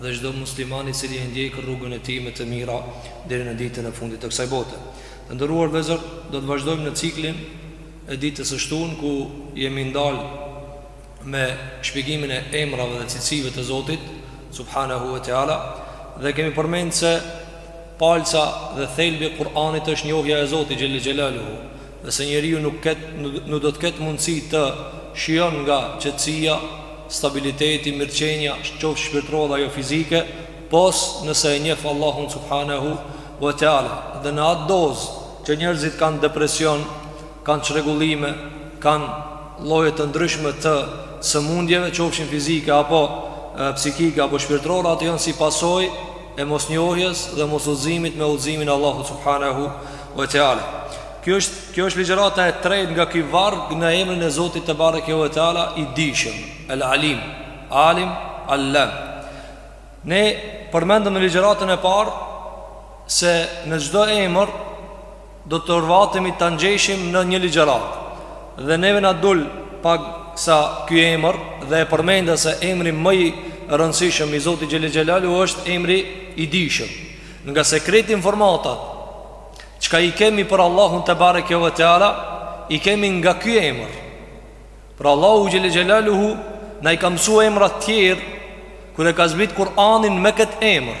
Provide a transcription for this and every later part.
dhe çdo musliman i cili e ndjek rrugën e tij me të mira deri në ditën e fundit të kësaj bote. Të nderuar vëllezër, do të vazhdojmë në ciklin e ditës së shtunë ku jemi ndal me shpjegimin e emrave dhe cilësive të Zotit subhanahu wa taala dhe kemi përmendur se palca dhe thelbi i Kur'anit është njohja e Zotit xhele xhelaluhu dhe se njeriu nuk ket nuk do të ketë mundësi të shijon nga qetësia, stabiliteti, mirëqenia qoftë shpirtërore dhe ajo fizike pos nëse e njeh Allahun subhanehu ue teala dhe në atë dozë që njerëzit kanë depresion kanë çrregullime kanë lloje të ndryshme të sëmundjeve qofshin fizike apo psikike apo shpirtërore ato janë si pasojë e mosnjohjes dhe mosudhëzimit me udhëzimin e Allahut subhanehu ve teala. Kjo është kjo është ligjërata e tretë nga ky varg në emrin e Zotit tebareke ve teala i dijshëm, El Alim, Alim, Allam. Ne përmendëm në ligjëratën e parë se në çdo emër do të rvatemi ta ngjeshim në një ligjëratë. Dhe neve na dul paksa ky emër dhe e përmenda se emri më i rëndësishëm i Zotit Xhele Xhelaluhu është emri i dijshëm. Ngase krejt informatat çka i kemi për Allahun tebareke ve teala i kemi nga ky emër. Pra Allahu Xhele Xhelaluhu na i ka mësuar emrat tjerë kur e ka zbrit Kur'anin me këtë emër.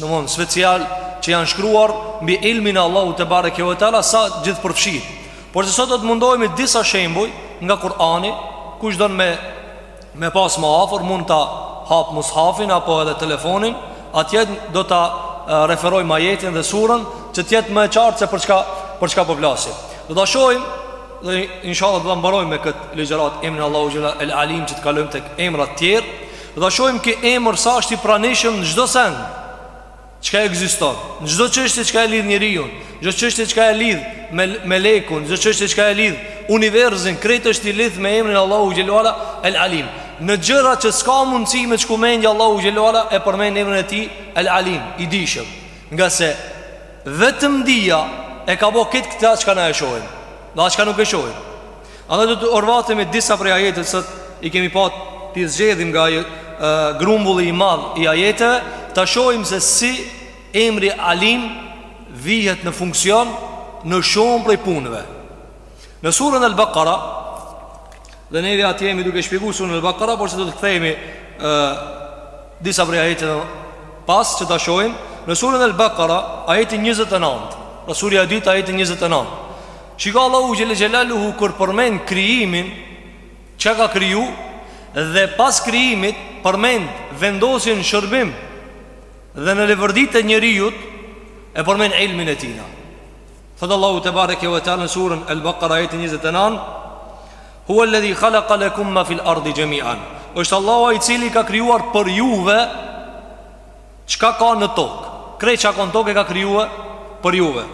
domthon special që janë shkruar mbi ilmin e Allahut tebareke ve teala sa gjithëpërfshirë. Por se sot do të mundohemi disa shembuj nga Kur'ani, kush don me me pas më afër mund ta hap mushafin apo edhe telefonin, atje do ta referojmë ajetin dhe surën që të jetë më e qartë se për çka për çka po flasim. Do ta shohim dhe inshallah do ta mbarojmë me këtë ligjërat emrin Allahu xhela el alim që të kalojmë tek emrat tjerë. Do ta shohim ky emër sa është i pranishëm në çdo sen çka ekziston, në çdo çështje çka e lidh njeriun, në çdo çështje çka e lidh me, melekun, në çdo çështje çka e lidh univerzin, krejt është i lidh me emrin Allahu xhele ue ala El Alim Në gjëra që s'ka mundësi me t'shku mendja Allahu xhele ue ala e përmend emrin e tij El Alim i dijshëm, ngase vetëm dija e ka bo këtë këta çka na e shohim dhe ata çka nuk e shohim A dhe do të orvatemi disa prej ajeteve sot i kemi pa t'i zgjedhim nga e, grumbulli i madh i ajeteve ta shohim se si emri alim vihet në funksion në shumë prej punëve. Në surën El Bekara dhe neve aty jemi duke shpjegu surën El Bekara, por se do të kthehemi disa prej ajeteve pas që ta shohim në surën El Bekara ajetin 29, pra surja e dytë ajetin 29 Shiko Allahu xhele xhelaluhu kur përmend krijimin çka ka kriju dhe pas krijimit përmend vendosjen n'shërbim dhe në leverdi të njeriut e përmend ilmin e tina. Thot Allahu tebareke ve teala në surën El Bakara ajeti 29 Huwa alladhi khalaqa lakum ma fil ardi jami'an. Është Allahu i cili ka krijuar për juve Çka ka në tokë, krejt çka ka në tokë e ka krijue për juve.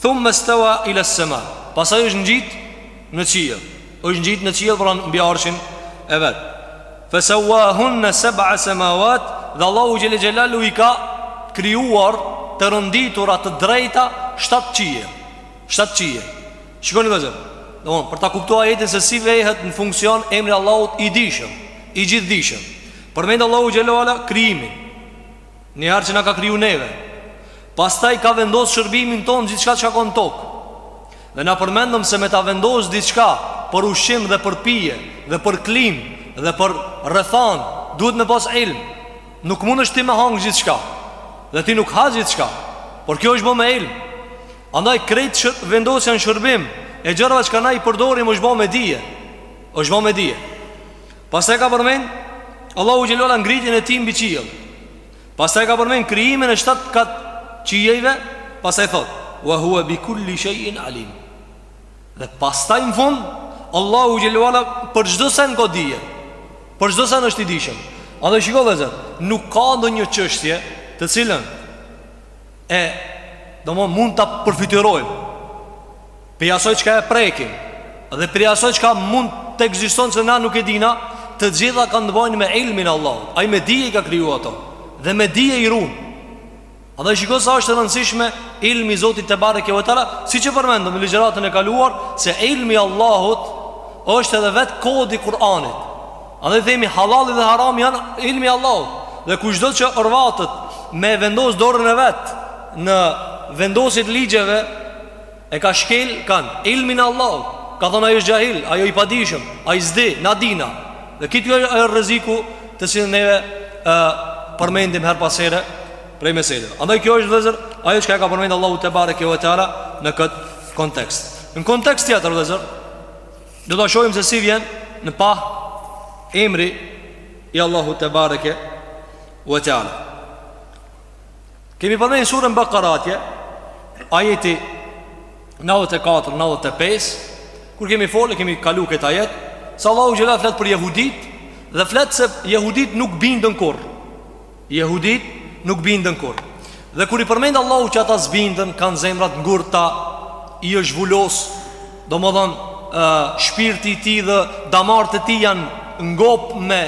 Thumme steva iles-sema, pastaj është ngjit në qiell, është ngjit në qiell, pra mbi Arshin e vet. Fe sevvahunne seb'a semavat, dhe Allahu xhele xhelaluhu i ka krijuar të renditura, të drejta shtatë qiej. Shtatë qiej. Shikoni vllezër, domethënë, për ta kuptu ajetin se si vehet në funksion emri i Allahut i dijshëm, i gjithëdijshëm. Përmend Allahu xhele ve ala krijimin. Një herë që na ka kriju neve. Pastaj ka vendos n'shërbimin tonë gjithçka çka ka në tokë. Dhe na përmendëm se me ta vendos diçka për ushqim dhe për pije dhe për klim dhe për rrethan, duhet me pas ilm. Nuk mundesh ti me hangër gjithçka Dhe ti nuk ha gjithçka Por kjo është bo me ilm Andaj krejt shër, vendosja në shërbim E gjërave çka na i përdorim është bo me dije është bo me dije Pastaj ka përmend Allahu xhele ve ala ngritjen e tij mbi qiell Pastaj ka përmend krijimin e shtatë kat qiejve Pastaj thot Wa hua bi kulli shejin alim Dhe pastaj n'fund Allahu xhele ve ala për çdo send ka dije Për çdo send është i dijshëm Andaj shikoni vllezër Nuk ka ndonjë çështje Të cilën e domethënë mund ta përfytyrojmë Prej asaj çka e prekim dhe prej asaj çka mund të ekziston se na nuk e dina, të gjitha kanë të bëjnë me ilmin e Allahut. Ai me dije i ka krijuar ato dhe me dije i ruan. Andaj shiko sa është e rëndësishme ilmi i Zotit tebareke ve teala, siç e përmendëm në ligjëratën e kaluar se ilmi i Allahut është edhe vet kodi i Kur'anit. Andaj themi halali dhe harami janë ilmi i Allahut. Dhe kushdo që orvatet me e vendos dorën e vet në vendosje të ligjeve E ka shkel kan ilmin e Allahut Ka thonë ai osht xhahil, ai o i padijshëm Ai s'di, na dina Dhe qiky o rreziku të cilin neve e përmendim herë pas here Prej meselit Andaj kjo është vllezër Ajo çka e ka përmend Allahu tebareke ve teala Në këtë kontekst Në kontekst tjetër vllezër Do ta shohim se si vjen në pah Emri i Allahut tebareke ve teala Kemi përmen n suren Bekara atje Ajeti 94-95 Kur kemi folë, kemi kalu këtë ajet Se Allahu xhela flet për jehudit Dhe flet se jehudit nuk binden kurrë Jehudit nuk binden kurrë Dhe kur i përmend Allahu që ata s'binden Kanë zemrat t'ngurta I është vulos Domethënë Shpirti i tij dhe damarët e tij janë Ngop me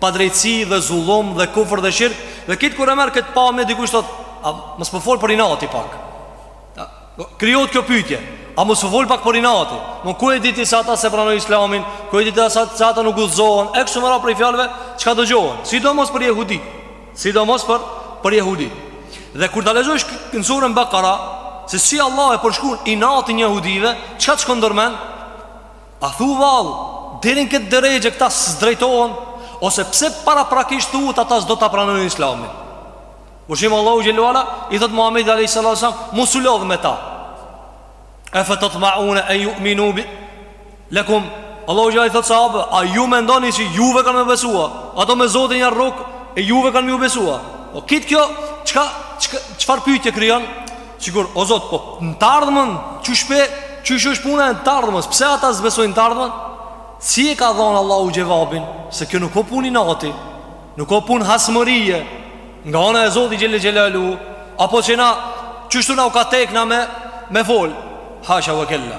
padrejtësi dhe zullum dhe kufër dhe shirk dhe kitë kur e merr këtë pamje dikush thot a mos po fol prej inati pak, krijohet kjo pyetje a mos po fol pak prej inati more ku e diti se ata s'e pranojnë islamin ku e diti se ata nuk udhzohen e kështu me radhë prej fjalëve çka dëgjohen sidomos për jehudi sidomos për për jehudi dhe kur ta lexosh në suren Bakara se si Allah e përshkruan inatin jehudive çka t'shkon ndër mend A thu vallë, deri në këtë derexhe, këta s'drejtohen? Ose pse paraprakisht thuhet ata s'do ta pranojnë Islamin? Kur shohim Allahu xhele ue ala i thot Muhamedit alayhis salam, mos u lodh me ta. E fa tatma'un an yu'minu lakum Allahu xhelalu i thot sahabë, a ju mendoni që juve kanë me ju besu? Ata me Zotin janë rrok e juve kanë me ju besu. O kit kjo çka çfarë pyetje krijon? Sikur, o Zot, po në të ardhmen, qysh pe, qysh është puna e të ardhmes, pse ata s'besojnë n të ardhmen? Si e ka dhonë Allahu xhevabin, se kjo nuk o punë inati, nuk o punë hasmërie, nga ana e Zotit xhele xhelaluhu, apo se na, qeshtu na u ka tek neve me, me fol, hasha ve kella.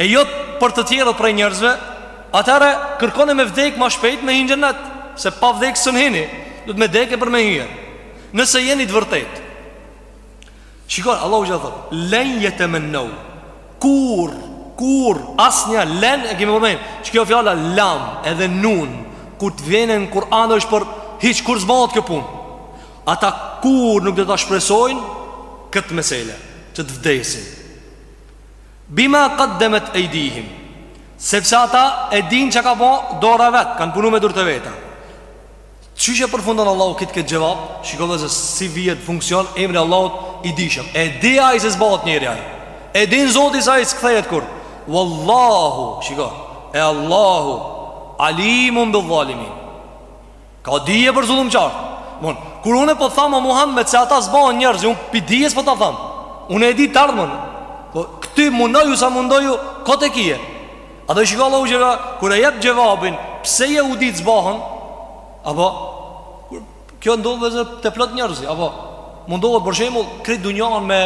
e jo për të tjerët prej njerëzve, atëherë kërkoni me vdek ma shpejt me hi në xhennet, se pa vdek s'un hini, duhet me dek e për me hi, nëse jeni të vërtetë. Shikon, Allahu çka thot, len jetemennou, kurrë, kurrë, asnjë, len, e kemi përmen, që kjo fjala, lam, edhe nun, kur të vjen në Kur'an është për, hiç kurrë s'bahet kjo punë, ata kurrë nuk do ta shpresojnë, këtë mesele, që të vdesin. Bima qaddamat aydihim Sepse ata e dinë çka kanë bo dora e vet, kanë punu me durt e veta. Qysh e përfundon Allahu këtë këtë xhevap? Shiko edhe se si vihet n funksion, emri i Allahut i dijshëm. E di ai se s'bahet njeri ai. E din Zoti se ai s'kthehet kurrë. Wallahu, shiko, e Allahu alimun bil zalimin. Ka dije për zullumqarët Mon, kur une po tham o Muhammed se ata s'bohen njerëz Unë pi dijes po ta tham Unë e di të ardhmen po, Ti mundohu sa mundohu Kot e ki A dhe shiko Allahu xhela Kur e jep xhevabin Pse jehudit s'bohen Apo Kjo ndodh edhe te plot njerëz Apo Mundohet për shembull Krejt dunjan me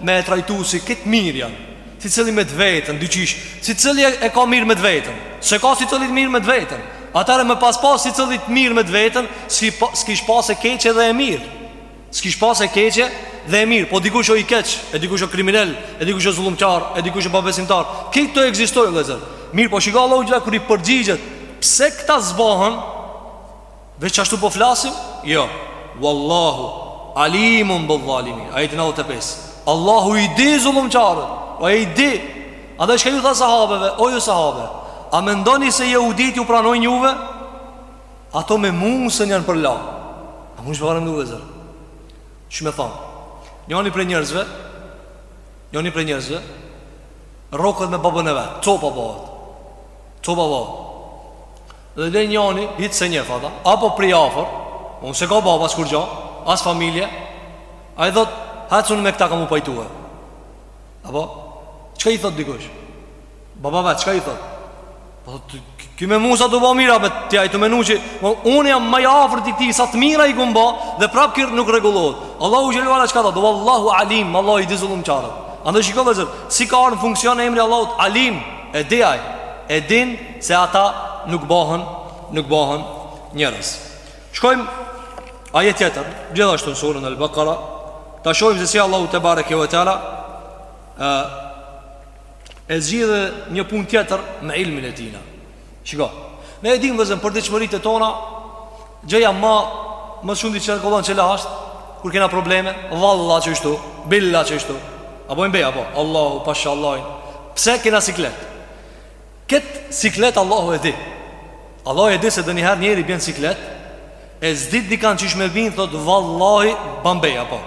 Me e trajtu si krejt mirë janë Sicili me të vetën, dyqysh Sicili e ka mirë me të vetën Se ka sicili të mirë me të vetën Atëherë me pas pas sicili të mirë me të vetën S'kish pas e keqe dhe e mirë S'kish pas e keqe dhe e mirë Po dikush o i keq E dikush o kriminel E dikush o zullumqar E dikush o pabesimtar Këto ekzistojnë vllezër Mirëpo shiko Allahu xhelle kur i përgjigjet Pse këta s'bohen Veç ashtu po flasim? Jo. Wallahu alimun bil zalimin. Ajeti 95. Allahu i di zullumqarët. Ai i di. Edhe çka ju tha sahabeve, o ju sahabe, a mendoni se jehudit ju pranojnë juve? Ato me Musën janë përla. A mu shpëvarëm në vllezër. Që me thonë? Njoni prej njerëzve, njoni prej njerëzve, rroket me babën e vet, copa bëhet, copa bëhet. Dhe del njani, hiç s'e njef ata Apo prej afër Unë s'e ka baba, s'kurgja As familje Ai thot Hec unë me këta kam m'u pajtue Apo Çka i thot dikush Baba vet, çka i thot Po të Ky me musa të bo mira Bet tja i të menu që po, Unë jam ma i afërt i ti Sa të mira i humba Dhe prap kur nuk rregullohet Allahu xhelle ve ala çka thot Allahu alim Allahu i di zullumqarët Andaj shiko vllezër Si ka ardh në funksion emri Allahut Alim E di ai E din Se ata nuk bëhen, nuk bëhen njerëz. Shkojmë ajet tjetër, gjithashtu në surën Al-Baqara, ta shohim se si Allahu tebareke ve teala ë e zgjidh një punë tjetër me ilmin e tina. Shiko, ne e dimë vllezër përditshmëritë tona, gjëja më më shumë diçka që vëzën çela është kur kena probleme, valla çështu, billa çështu. Apo bojm be, apo, Allahu pasha Allahin. Pse kena siklet? Këtë siklet Allahu e di Allahu e di se donjëherë njeri bjen n'siklet E s'di dikan qysh me bind Thot vallahi ban be apo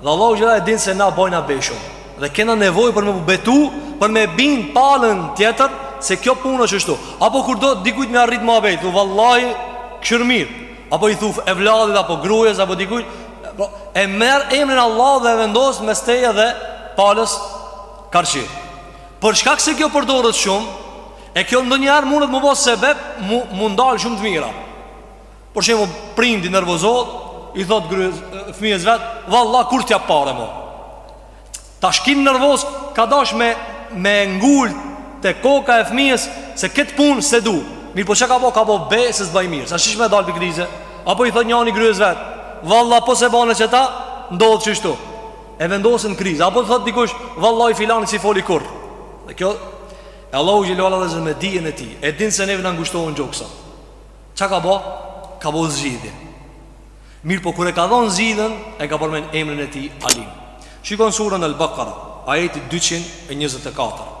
Dhe Allahu xhelle e din se na bojna be shum Dhe kena nevoj për me u betu Për me bind palën tjetër Se kjo punë është shtu Apo kur do dikujt me arrit muhabet Thu vallahi kqyr mirë Apo i thu evladit apo grujës Apo dikujt po, E merr emrin Allah dhe e vendos mes teje dhe palës karshi Për shkak se kjo përdoret shumë, e kjo ndonjëherë munet m'u bo sebeb m'u ndal shumë të mira. Për shembull, prindi nervozohet, i thot fëmijës vet, "Valla kurr t'jap pare më." Tash ky n'nervoz ka dash me me ngul te koka e fëmijës se kët punë s'e du. Mirëpo çka ka bë, ka bë be se s'bëj mirë. Sa shish me dal prej krize. Apo i thot njëri grys vet, "Valla po s'e bën çeta, ndodh çështu." e vendos në krizë apo thot dikush vallahi filanit s'i foli kurr dhe kjo e Allahu xhele ue ala edhe me dijen e tij e din se neve na ngushtohen gjoksat çka ka bo ka bo zgjidhje mirëpo kur e ka dhon zgjidhjen e ka përmend emrin e tij Alim shikon surën el-Bekare ajeti 224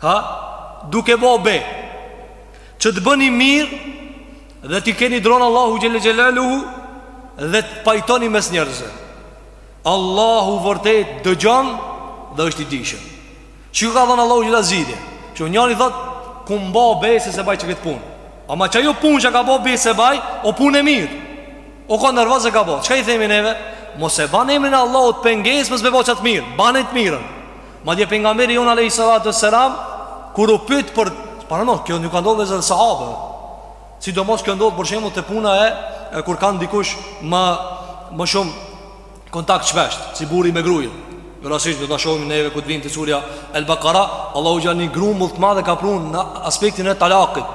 Ha? Duke bo be Që të bëni mirë Dhe t'i keni dronë Allahut Xhele Xhelaluhu Dhe të pajtoni mes njerëzve Allahu vërtet dëgjon Dhe është i dijshëm Çka ka dhon Allahu Xhele Zgjidhje Ky njëri thot Kam bo be se s'e baj qët punë Ama qajo punë që ka bo be s'e baj O punë e mirë O ka nervoz e ka bo Çka i themi neve Mos e ban emrin e Allahut penges Mos me bo qat t'mirë Bane t'mirën Madje pejgamberi jonë alejhi salatu selam kur u pyet për pra, kjo nuk ka ndodh edhe sahabëve. Sidomos kjo ndodh për shembull te puna e, e kur kanë dikush më ma shumë kontakt shpesh, si burri me gruajën. Jo rastsisht do ta shohim neve kur të vijmë te surja El Bakara, Allahu jani grumbull të madhe ka prun në aspektin e talakit.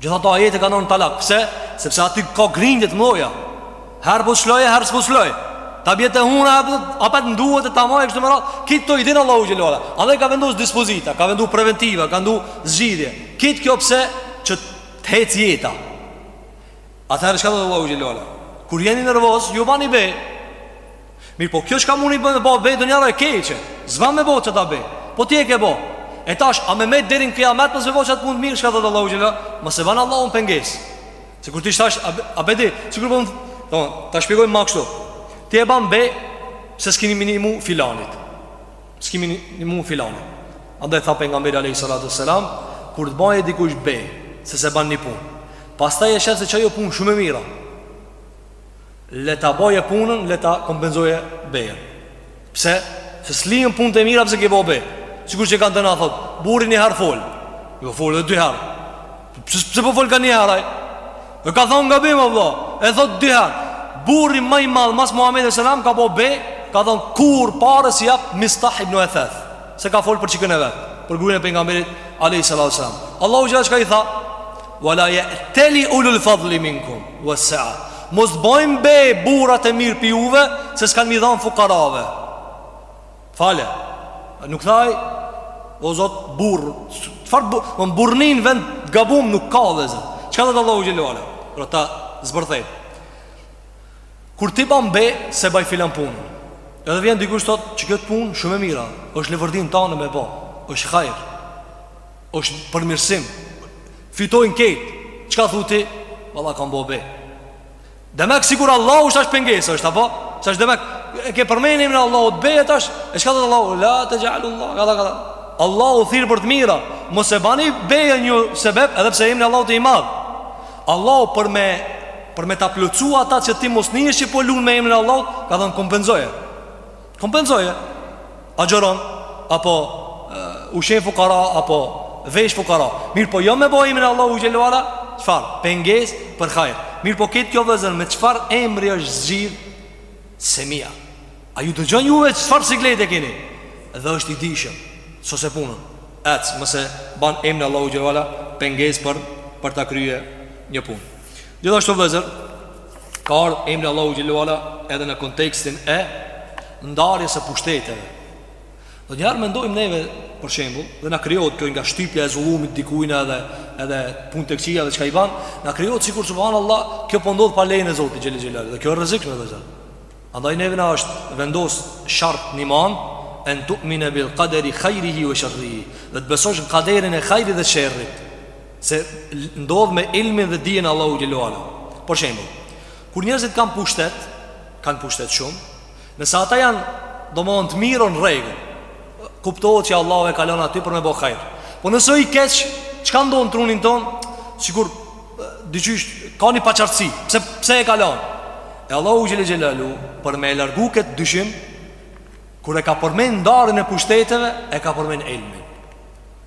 Gjithë ato ajete ka në talak Pse? Sepse aty ka grindje të mdhaja Herë po shlloj e herë s'po shlloj T'i bjen te huna Apet m'duhet ta maj e kshtu me radhë Krejt kto i dinë Allahu Xhele ue Ala dhe ka vendosë dispozita Ka vendu preventiva Ka vendu zgjidhje Krejt kjo pse Që të hecë jeta Atëherë çka thot Allahu xhele ue ala? Kur jeni nervoz, ju bani be. Mirëpo kjo çka mun i bon be ndonjëherë e keqe. S'ban me bo qat be. Po ti e ke bë. E tash a me met deri në kijamet mos me bo qat punë t'mirë çka thot Allahu xhelalu. Mos e ban Allahun pengesë. Sikur ti tash a pe di, sikur po don ta shpjegoj ma kështu. Ti e ban be se s'ki me i nimu filanit. S'ki me i nimu filanit Andaj tha pejgamberi Alejhi Salatu Selam Kur të baje dikush be Se s'e ban një pun Pastaj e sheh se qajo pun shumë e mira Le ta baje punën Le ta kompenzoje benë Pse? Se s'lihen punt të mira Pse ke bo be Sikur qi ka n'tan thot Burri një herë fol Jo fol dhe dy herë Pse po fol ka një herë? E ka thanë gabim vlla E thot dy herë Burri ma i madh mas Muhammed alejhi Selam ka bo be Ka thonë kurrë pare s'i jap Mistah ibn Ethathe Se ka fol për çikën e vet Për grujnë e pejgamberit Alejhi Salat Selam Allahu xhele çka i tha Ve la je'teli ulul fadli minkum Ves-sea Mos bojnë be burrat e mirë pi juve Se s'kan mi dhanë fukarave Fale. Nuk thuj o Zot burr. Çfarë burr? Von burrnin n'vend të gabum nuk ka lezet. Çka thot Allahu xhele ue ala? Pra ta zbërthej. Kur ti bën be s'e baj filan punë. Edhe vjen dikush thot qikjo punë shumë e mira, është leverdi n'tanë me bë. Është hajr. Është përmirësim. Fitojnë krejt. Çka thu ti? Valla kam bë be. Demek sikur Allahu tash është pengesë, është apo s'është demek? E ke përmend emrin e Allahut, beje tash? E çka thot Allahu? La texh'alu Allah, kadha kadha. Allahu thirr për të mira. Mos e bani bejen një sebeb, edhe pse emri i Allahut i madh. Allahu për me për me ta plotësua ata që ti mos nihesh që po lun me emrin e Allahut, ka thënë kompenzoje. Kompenzoje Agjeron Apo Ushqen fukara Apo Vesh fukara Mirëpo jo me bo emrin e Allahut Xhelle ue ala Çfar Pengesë për hajr Mirëpo këtë kjo vllezër Me çfar emri është zgjidh Semia A ju dëgjon juve çfar sikleti e keni Dhe është i dijshëm Sose punën Ec mos e ban emrin Allahut Xhelle ue ala Pengesë për Për ta krye Një punë Gjithashtu vllezër Ka ardhë emri Allahut Xhelle ue ala Edhe në kontekstin e Ndarjes së pushteteve Ndonjëherë mendojmë neve Për shembull Dhe na krijohet kjo nga shtypja e zullumit Dikujna edhe, edhe punt e këqija edhe çka i ban Na krijohet sikur subhanallah Kjo po ndodh pa lejen e Zotit Xhel-le Xhel-le Dhe kjo e rrezikshme vllezër Andaj neve na është vendos shart n'iman En tu'mine bil Kaderi hajrihi ue sherrihi Dhe të besosh në kaderin e hajrit dhe sherrit Se ndodh me ilmin dhe dijen e Allahut Xhelle ue ala Për shembull Kur njerëzit kanë pushtet Kanë pushtet shumë Nëse ata janë Domethënë të mirë në rregull Kuptohet që Allahu e ka lon aty për me bo hajr Po nëse i keq Çka ndodh n'trunin tonë Sikur Dyqysh Ka një paqartësi pse, pse e ka lon E Allahu Xhel-le xhelaluhu Për me e largu këtë dyshim Kur e ka përmen ndarjen e pushteteve E ka përmen ilmin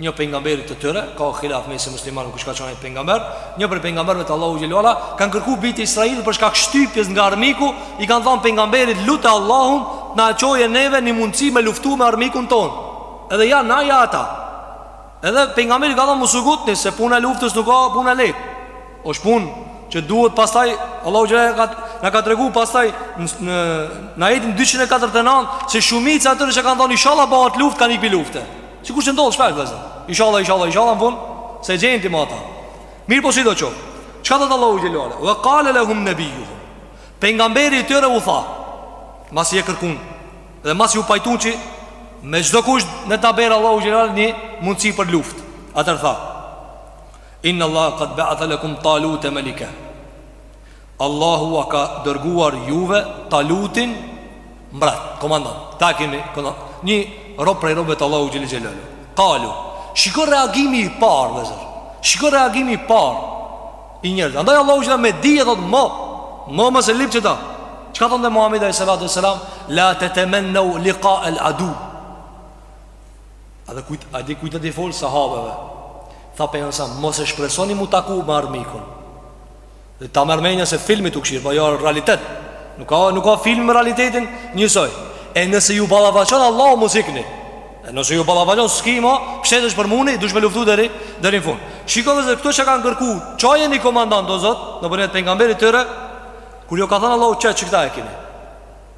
një pejgamberit të tyre, ka hilaf mes muslimanëve kush ka qenë ai pejgamber, një prej pejgamberëve të Allahut xhel-le ue ala, kanë kërku bijtë e Israilit për shkak të shtypjes nga armiku, i kanë thënë pejgamberit lut Allahun, na çoje neve një mundësi me luftu me armikun tonë. Edhe ja na ja ata. Edhe pejgamberi ka thënë mos u ngutni se puna e luftës nuk o punë e lehtë. Është punë që duhet pastaj Allahu xhelalu ka na ka tregu pastaj në në ajetin 249 se shumica e atyre që kanë thënë inshallah bëhet luftë kanë ik pi lufte. Sikur që ndodh shpesh vllezër Ishalla, ishalla, ishalla në fund S'e gjen ti ma ata Mirëpo sidoqoftë Çka thotë Allahu xhelle ue ala Ve kale lehum nebijjuhum Pejgamberi i tyre u tha Masi e kërkun Dhe masi u pajtun që Me çdo kusht me të ba Allahu xhelle ue ala Një mundësi për luftë Atëherë tha Inna Allah kad beathe lekum Talute melike Allahu ua ka dërguar juve Talutin mbret, komandant. Ta kemi komandant, një rob prej robëve të Allahut Xhel-le Xhelaluhu. Kalu, shiko reagimi i parë, vllezër. Shiko reagimi i parë i njerëzve. Andaj Allahu Xhel-le me dije thotë, mo, mo mos e lypni qeta. Çka ka thonë dhe Muhammed a.s. La tetemennev lika el aduv. Edhe kujt, a di kujt je tu i folë sahabeve. Tha Pejgamberi a.s, mos e shpresoni m'u taku me armikun. Dhe ta merr mendja se filmi tu kshyr, po jo realitet. Nuk ka nuk ka film me realitetin njësoj. E nëse ju ballafaqon Allahu mos ikni. E nëse ju ballafaqon s'ki ma, pse të shpërmuni, duhesh me luftu deri deri në fund. Shiko vëllezër këto që kanë kërku, çoje një komandant o Zot, nëpërmjet pejgamberit tyre, kur ju ka thënë Allahu qe qikta e keni.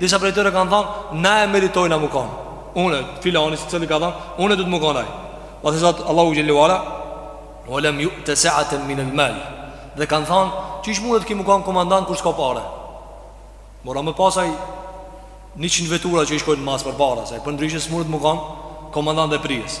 Disa prej tyre kanë thënë, na e meritojna mu kon. Unë, filani, secili ka thënë, unë du të mu kon ai. Pasi thotë Allahu xhelle ue ala, ue lem ju'te seaten minel mal. Dhe kanë thënë, qysh mundet ki mu kon komandant kur s'ka pare? Mora me pas ai, njëqind vetura që i shkojnë mas, përpara, se përndryshe s'mundet mu kon komandant dhe prijës.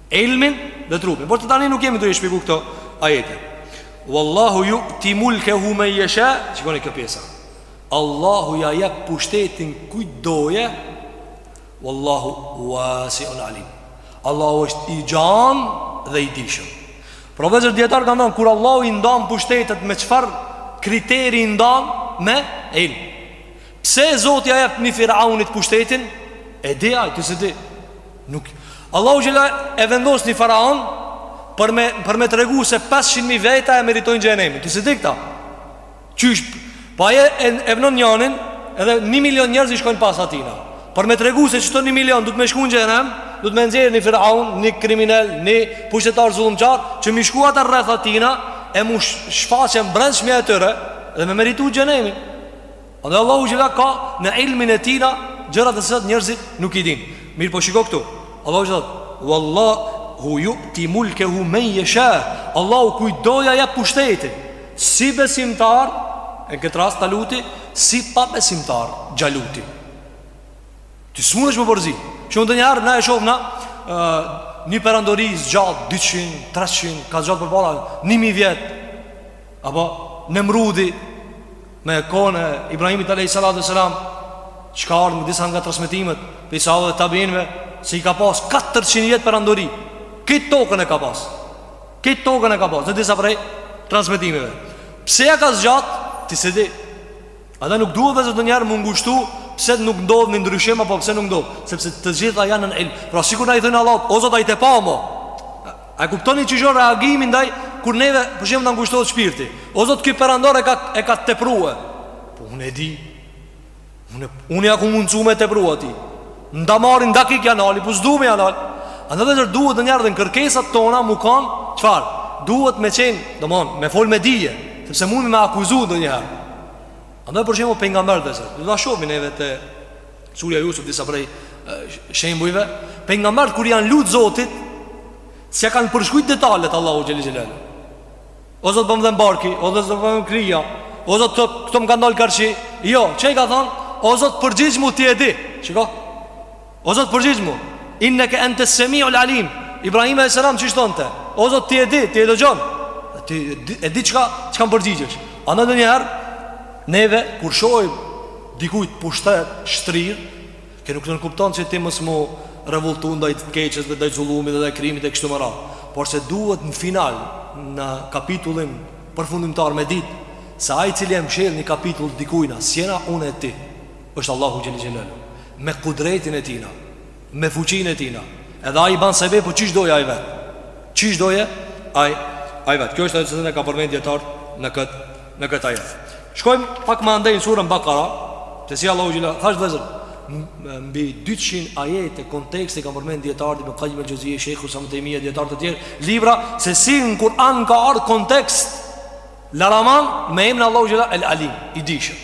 ilmin dhe trupin Por tani nuk jemi tu i shpjegu këto ajete Wallahu ju'ti mulkehu men jesha Shikoni kjo pjesa Allahu ja jep pushtetin kujt dojë Wallahu wasiun alim Allahu është i gjan dhe i dijshëm Pra vëllezër dijetarët kanë thonë Kur Allahu i ndan pushtetet me çfarë kriteri i ndan me ilm Pse Zoti ja jep një firaunit pushtetin E di ai, ti s'e di Nuk Allahu xhela e vendos një faraon për me për me tregu se 500.000 veta e meritojnë xhenemin. Ti s'e di këta. Qysh po ai e, e vnon njënin edhe 1 milion njerëz i shkojnë pas atina. Për me tregu se qito 1 milion dut me shku n'xhenem, dut me nxjerrë një faraon, një kriminel, një pushtetar zullumqar që me shku ata rreth atina e mu shfaq e brendshmja e tyre dhe me meritu xhenemin. Dhe Allahu xhela ka në ilmin e tina gjëra të cilat njerëzit nuk i din Mirëpo shiko këtu Allahu xhela Wallahu ju'ti mulkehu men jesha Allahu kujt dojë ja jep pushtetin Si besimtar E në këtë rast Taluti Si pabesimtar Xhaluti Ti s'munesh m'u përzi Që ndonjëherë na e shofim na Një perandori zgjat 200, 300 Ka zgjatë përpara nimijë vjet Apo Nemrudi Në kohën e Ibrahimit alayhi salatu selam, çka ardhur në disa nga transmetimet prej sahabëve e tabiinëve se i ka pas 400 vjet perandori. Krejt tokën e ka pas. Krejt tokën e ka pas në disa prej transmetimeve. Pse ja ka zgjat? Ti s'e di. Andaj nuk duhet vëllezër ndonjëherë m'u ngushtu Pse nuk ndodhë një ndryshim Apo pse nuk ndodhë Sepse të gjitha janë në ilm Pra sikur na i thojm Allah O Zot a je tu pa mo A e kuptoni qysh është reagimi ndaj kur neve për shembull na ngushtohet shpirti? O Zot, ky perandor e ka e ka tepruar. Po unë e di. Unë unë ja kom mundsu me tepru atij. N'da marri n'dakik ja nali, po s'du me ja nal. Andaj vëllezër duhet ndonjëherë edhe në kërkesat tona mu kanë, çfarë? Duhet me qenë, domon, me fol me dije, sepse mund me akuzu ndonjëherë. Andaj për shembull pejgamberi vëllezër, do ta shohim neve te Surja Jusuf disa prej shembujve pejgamberët kur janë lut zotit s'ia kanë përshkru detalet Allahu xhele xhelalu O zotë bomë dhe m'bariko O dhe zotë bëmë krija O zotë këta më kanë dalë karshi Jo, çka i ka thanë O zotë përgjigjmu ti e di Shiko O zotë përgjigjmu Inneke entes semiul alim Ibrahim alejhi selam çish thonte O zotë ti e di, ti e dëgjon Ti e di çka, çka më përgjigjesh Andaj ndonjëherë Neve kur shohim dikujt pushtet shtrirë, kjo nuk nënkupton që ti mos mu revoltu ndaj të keqes dhe ndaj zullumit dhe ndaj krimit e kështu me radhë, porse duhet në final, në kapitullin përfundimtar me ditë se ai i cili e mshel një kapitull dikujna, s'jena unë e ti, është Allahu xhel xhelalu, me kudretin e Tina. me fuqinë e tina edhe ai ban sebep çish doje ai vet çish doje ai ai vet kjo është ajo që kanë përmend dijetarët në kët në kët ajet shkojm pak më andej në surën Bakara se si Allahu xhelle thash vllezër mbi 200 ajete konteksti kanë përmend dijetarët ibn Qayyim al-Juzeyy Sheikhul Islam Taymiyah dijetarë të tjerë libra se si në Kur'an ka ardh kontekst laraman me emrin Allahu xhelle el-Alim i dijshëm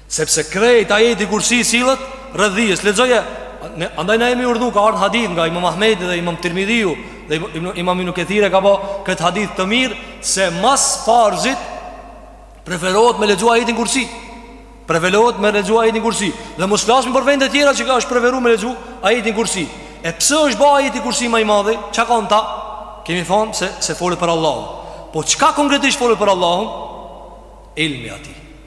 Sepse krejt ajeti kursi sillet rreth dijes Lexoje Andaj na jemi urdhu ka ardhë hadith nga imam Ahmedi dhe imam Tirmidhiu Dhe imam Ibnu Kethiri e ka ba këtë hadith të mirë Se mas farzit Preferohet me lexu ajetin kursi Preferohet me lexu ajetin kursi Dhe mos flasim për vende tjera që ka është preferu me lexu ajetin kursi E pse është ba ajeti kursi ma i madhi Çka ka në ta Kemi thonë se, se fol për Allahun Po çka konkretisht fol për Allahun Ilmi i tij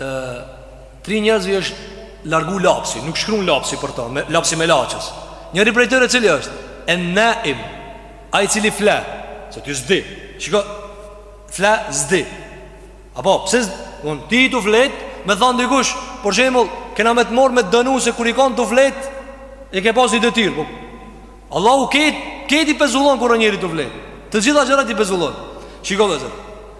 Ë tri njerëzve është largu lapsi, nuk shkrun lapsi për ta, me lapsi melaqes. Njëri prej tyre cili është? En naim. Ai cili fle, se ti s'di. Shiko, fle s'di. Apo pse unë ti tu fjet, me than dikush, për shembull, kena me të marr me dënu se kur je kanë tu fjet, e ke pas një detyrë. Po. Allahu këti, këti pezullon kur njeri tu fjet. Të gjitha gjërat i pezullon. Shiko vllezër.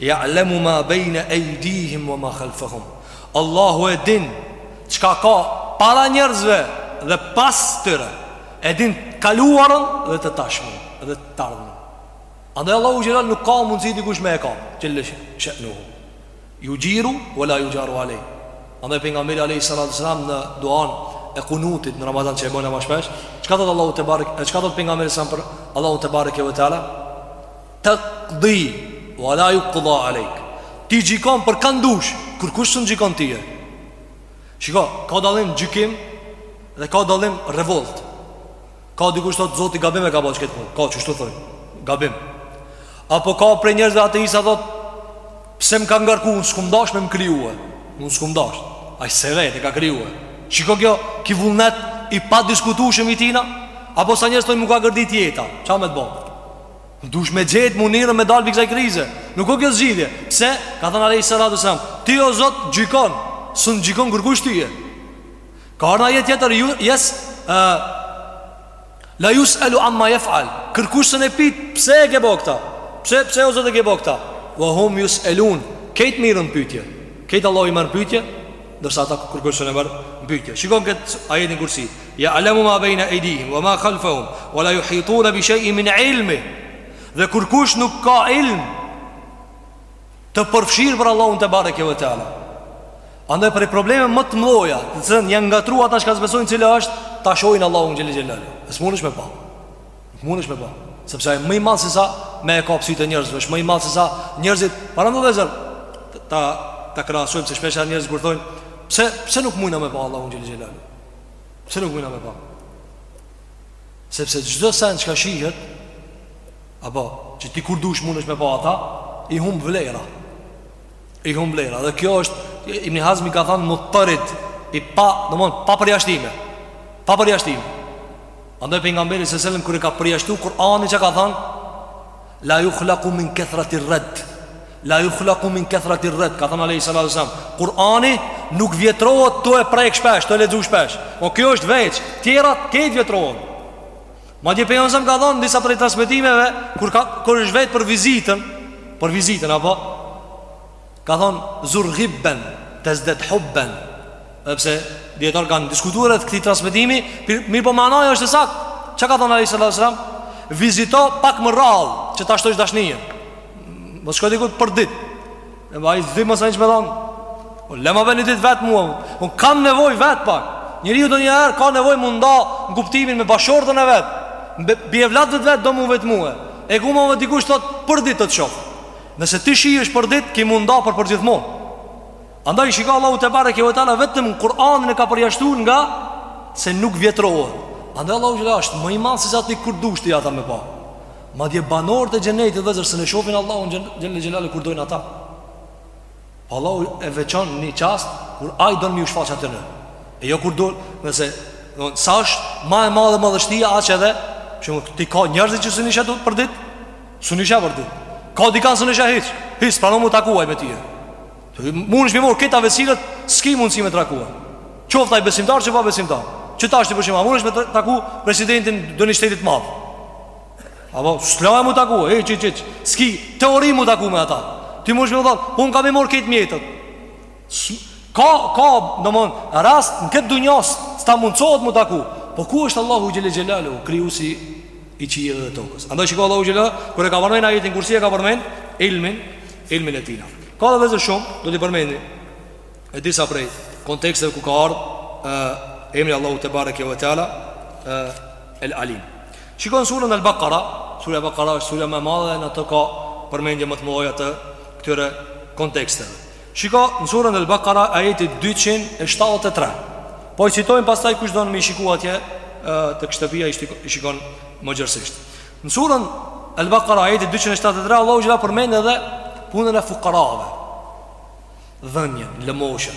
Ja'lemu ma bejne ejdihim Ve ma khalfehum Allahu e din Çka ka para njerëzve Dhe pas tyre E din kaluarën dhe të tashmen Dhe të ardhmen Andaj Allahun xhelal nuk ka mundësi dikush me e ka Xhelle shanuhu Juxhiru, ve la juxharu alejh Andaj pejgamberi alejhi salatu selam Në duan e kunutit në Ramazan që e bojmë ne ma shpesh Çka thot Allahu tebarek Çka thot pejgamberi selam për Allahun tebareke ve teala Tekdi, wa la jukda alejk Ti gjykon për kanë dush, kurkush s'un gjykon tye Shiko, ka dallim gjykim dhe ka dallim revoltë Ka dikush thot Zoti gabim e ka bë këtë punë Ka që shtu thojn, gabim Apo ka prej njerëzve ateista thot Pse më ka ngarku, unë s'kum dash me më krijue Unë s'kum dash, ai se vetë e ka krijue Shiko kjo, ky vullnet i padiskutushëm i tina Apo sa njerëz thojn m'u ka gërdit jeta Ça me të bo Dush me gjetë mënyrën me dalë prej kësaj krize Nuk o kjo zgjidhje Pse? Ka thënë alejhi salatu ve selam Ti o Zot gjykon S'un gjykon kërkush tye Ka ardh n'ajet tjetër ju, Jes uh, La jus'elu amma jef'al Kërkush s'un e pyt Pse e ke bo këta? Pse, pse o Zot e ke bo këta? Ve hum jus'elun Kejt mirren n'pytje Kejt Allahu i merr n'pytje Ndërsa ata kërkush s'un e merr n'pytje Shiko n'këtë ajetin kursi Ja'lemu ma bejne ejdihim Wa ma khalfahum Wa la juhitune bi shej'in min ilmi Dhe kërkush nuk ka ilm Të përfshirë për Allahun tebareke ve teala Andaj prej probleme më të mdhaja Të cilën janë ngatrru ata çka s'besojnë cila është Ta shohin Allahun xhelle xhelle E s'mundesh me pa Mundesh me pa. Sepse ai më i madh se sa me e kap sytë e njerëzve, është më i madh se sa njerëzit. Paramendo vllezër, ta ta krahasojmë se shpeshherë njerëzit kur thonë, pse pse nuk mundna me pa Allahun xhelle xhelal? Pse nuk mundna me pa? Sepse çdo sen çka shihet apo që ti kur dush mundesh me pa ata, i humb vlera. I humb vlera. Dhe kjo është Ibn Hazmi ka thënë mutarid i pa, domthon pa përjashtime. Pa përjashtime. Andaj pejgamberi sallallahu alajhi wasallam kur e ka përjashtuar Kur'anin çka ka thënë? La yukhlaqu min kathrati ar-rad. La yukhlaqu min kathrati ar-rad. Ka thënë alajhi sallallahu alajhi wasallam, Kur'ani nuk vjetrohet tu e prek shpesh, tu e lexu shpesh. Po kjo është veç, tjerat kejt vjetrohen. Madje pejgamberi sallallahu alajhi wasallam ka thënë në disa prej transmetimeve kur ka kur është vet për vizitën, për vizitën apo Ka thonë zur ghibben Tezded hubben Edhe pse dijetarët kanë diskutuar rreth këtij transmetimi Mirëpo manaja është e saktë Ça ka thonë alejhi salatu ve selam Vizito pak më rrallë Që ta shtojsh dashnijen Me i shku dikujt për dit E bezdis më sa një që me thonë po, Lema be një dit vetë mua Unë kam nevojë vetë pak Njeriu ndonjëherë ka nevojë m'u nda Në kuptimin me bashkëshorten e vet Prej evlatve t'vet do m'u vetmue E ku më vë dikush thot për dit të të shof Nëse ti shihesh për ditë, ki m'u nda për përgjithmonë. Andaj shika Allahu tebareke ve teala vetëm Kur'anin e ka përjashtu nga se nuk vjetrohet. Andaj Allahu xhelle është më i madh se sa ti kur dush ti ata me pa. Madje banorët e xhenetit vllezër s'un e shohin Allahun xhelle xhelal kur dojn ata. Allahu e veçon një çast Kur ai don m'iu shfaq atyne E jo kur dojnë, se sa është ma e madhe madhështia Aq edhe p.sh. ti ka njerëzit që s'un i sheh për dit S'un i sheh për dit Ka dikan s'un e sheh hiç Hiç pra në m'u takuaj me tije Munesh me i morë Këta vesilet S'ki mundësi me takuaj Qoftë ai besimtar qoftë pabesimtar Që ta është të përshima Munesh me taku Presidentin e një shtetit t'madh Apo, s'laj m'u taku, e që që që S'ki teori m'u taku me ata Ti munesh me thonë, unë kam me i morë kejt mjetet Ka, ka, në mon, rast në këtë dunja S'të mundësohet m'u taku Po ku është Allahu Xhele Xhelalu, krijuesi i qiejve dhe tokës Andaj çka Allahu Xhele Kur e ka përmen ajetin kursi e ka përmen Ilmin, ilmin e tina Ka dhe vezër shumë, do t'i përmendim disa prej konteksteve ku ka ardhë Emri Allahut tebareke ve teala El Alim Shiko në surën Al Bakara, surja Bakara është surja ma e madhe dhe në të ka përmendje më të mëdhaja të këtyre konteksteve. Shiko në surën Al Bakara ajeti 273. Po i citojmë pastaj kush don me i shiku atje tek shtëpia i shikon më gjerësisht. Në surën Al Bakara ajeti 273 Allahu jua përmend edhe punën e fukarave. Dhënien, lëmoshën.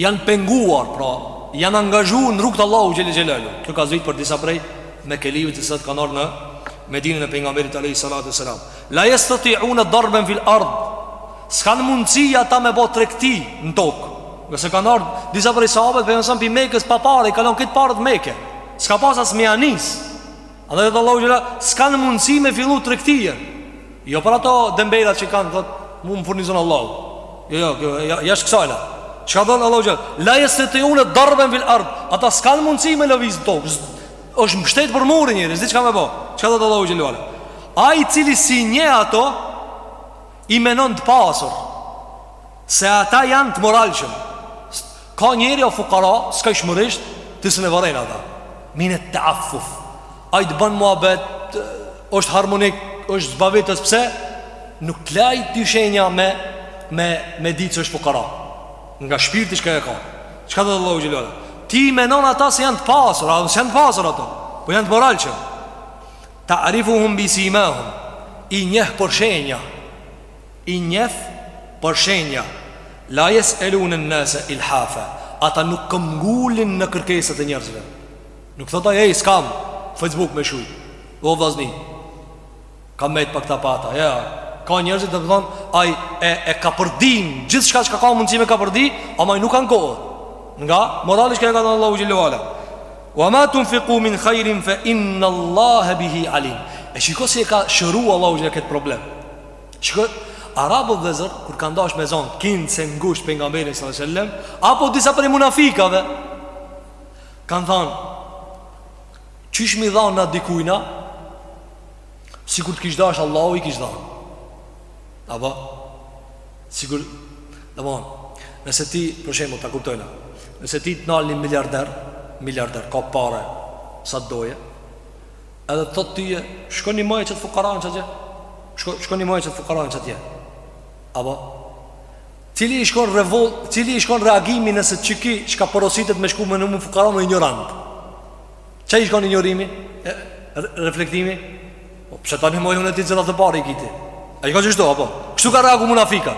janë penguar, pra janë angazhu në rrugë t'Allahut Xhele Xhelalu. Kjo ka zbrit për disa prej mekelive të cilët kanë ardh në Medinën e pejgamberit Alejhi Salatu ue Selam. La jestetiune darben fil ard, s'kanë mundësi ata me bo tregti në tokë. Nëse kanë ardhë disa prej sahabët, për nësëm prej Mekës pa pare, i ka lon kejt paret n'Meke. S'ka pas as me ia nisë. Andaj thot Allahu Xhele S'kanë mundësi me fillu tregtije Jo për ato dembela që kanë thot, Mu më furnizon Allahu Jo, jo, jashtë kësajna Çka thotë Allahu Xhele La jestetiune darben fil ard Ata s'kanë mundësi me lëviz n'tokë është mështet për muri njeri S'di çka me bo Çka thotë Allahu Xhele Ai i cili s'i nje ato I menon të pasur Se ata janë të moralshëm. Ka njeri o fukara, s'ka ishmërisht, ti s'un e vëren ata. Minet teaffuf. Ai të bën muhabet, është harmonik, është zbavitës, pse? Nuk të laj ty shenja me, me, me ditë që është fukara. Nga shpirti çka e ka. Çka thotë Allahu Xhele ve ala? Ti menon ata se janë të pasur, ata s'janë të pasur ata, po janë të moralshëm. Tarifuhum bisimahum, i njeh për shenja. I njeh për shenja, La yes'elune en-nase ilhafe, Ata nuk këmbgulin në kërkesat e njerëzve. Nuk thotë ai, ej, s'kam Facebook me shkrujt. O vllazni, kam mejt pa këta pa ata. Ja, ka njerëzit domethonë, ai e, e kapërdin gjithçka çka ka mundësi me kapërdi, ama ai nuk ankohet. Nga morali çka e ka, thot Allahu xhele ve ala. Wa ma tunfiku min khairin fe inna Allahe bihi alim. E shiko si e ka shëru Allahu xhele ve ala këtë problem. Shiko, arabët vllezër, kur kanë dash me zonë, kinse ngusht Pejgamberin salallahu alejhi ve sellem, apo disa prej munafikave, kanë thanë, qysh me i dhanë na dikujna, sikur të kish dash Allahu i kish dhanë. Apo, sikur, domethonë, nëse ti, për shembull, ta kuptojna, nëse ti të nal një miliarder, miliarder, ka pare, sa të doje, Edhe të thotë ty, shko nimoje qat fukaranë qatje Shko, shko nimoje qat fukaranë qatje Apo Cili i shkon revolt Cili i shkon reagimi nëse që ki Çka porositet me shku me nimu fukaranë një injorant Që i shkon ignorimi e, Reflektimi po, Pse ta nimoj unë e ti tana ato pare i ki ti A i ka qështu, apo Kështu ka reagu munafiku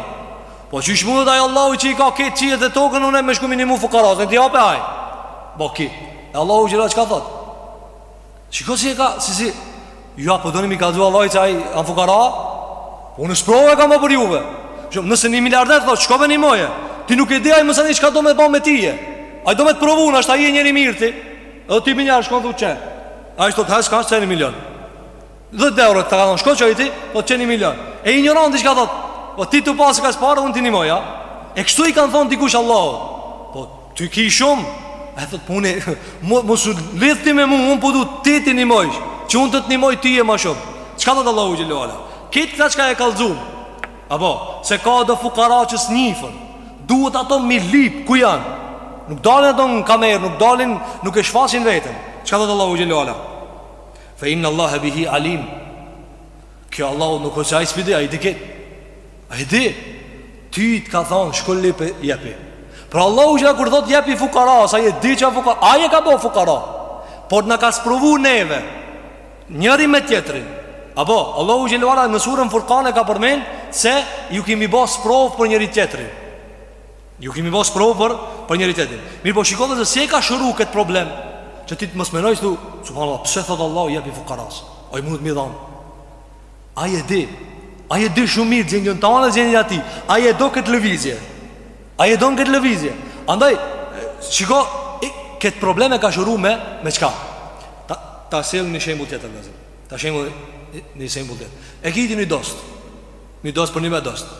Po qysh mundet Allahu që i ka këta qiej dhe tokën Unë me shku me nimu fukaranë Le t'i jape ai Po ki E Allahu xhelle ve ala çka thotë Shiko si e ka, si si Jo po don me kallxu Allahu që ai a fukara po Unë sprovë e kam ba për juve Shembull, Nëse një miliarder thot, shko e nimoje Ti nuk e di ai masanej çka do me të ba me ty Ai do me të provu në është a je njeri i mirë ti Edhe ti menjëherë shkon tu qenë Ai të thot hes ka qe ni milion 10 euro të ka dhënë, shko çoja ti, thot qe ni milion. E injoranti çka thot, po ti të pasë kaq pare, unë t'i nimoja. E kështu i kanë thonë dikush Allahut. Po, ti ki shumë. E thot, po unë, mos u lidh ti me mu, unë po du ti t'i nimojsh, që unë të të nimoj ty e ma shumë. Çka thot Allahu xhelle ve ala? Qit këta çka e kallzum. Apo, se ka do fukara që s'njifen. Duhet ata me i lyp, ku janë? Nuk dalin ata në kamerë, nuk dalin, nuk e shfaqin veten. Çka thot Allahu xhelle ve ala? Fe inna Allahe bihi alim Kjo Allahu nuk o që ai s'pi di, ai e di këtë Ai e di Ty të ka thonë shko lype jepi Pra Allahu xhelle ve ala kur thot jepi fukarasë Ai e di që a fukara Ai e ka bo fukara Por na ka sprovu neve Njëri me tjetrin Apo Allahu xhelle ve ala në suren Furkan e ka përmen Se ju kemi bo sprovë për njëri tjetrin Ju kemi bo sprovë për, për njëri tjetrin Mirëpo shiko ti se si e ka shëru këtë problem Që ti të mos menojsh Subhanallah, pse thot Allahu jepi fukarasë Ai mundet me i dhanë Ai e di Ai e di shumë mirë gjendjen tane dhe gjendjen e atij Ai e do këtë lëvizje Ai e don këtë lëvizje Andaj, shiko, Këtë problem e ka shëru me, me çka Ta, ta sjell një shembull tjetër vllezër Ta shembull një shembull tjetër E ki ti një dost Një dost për një me dost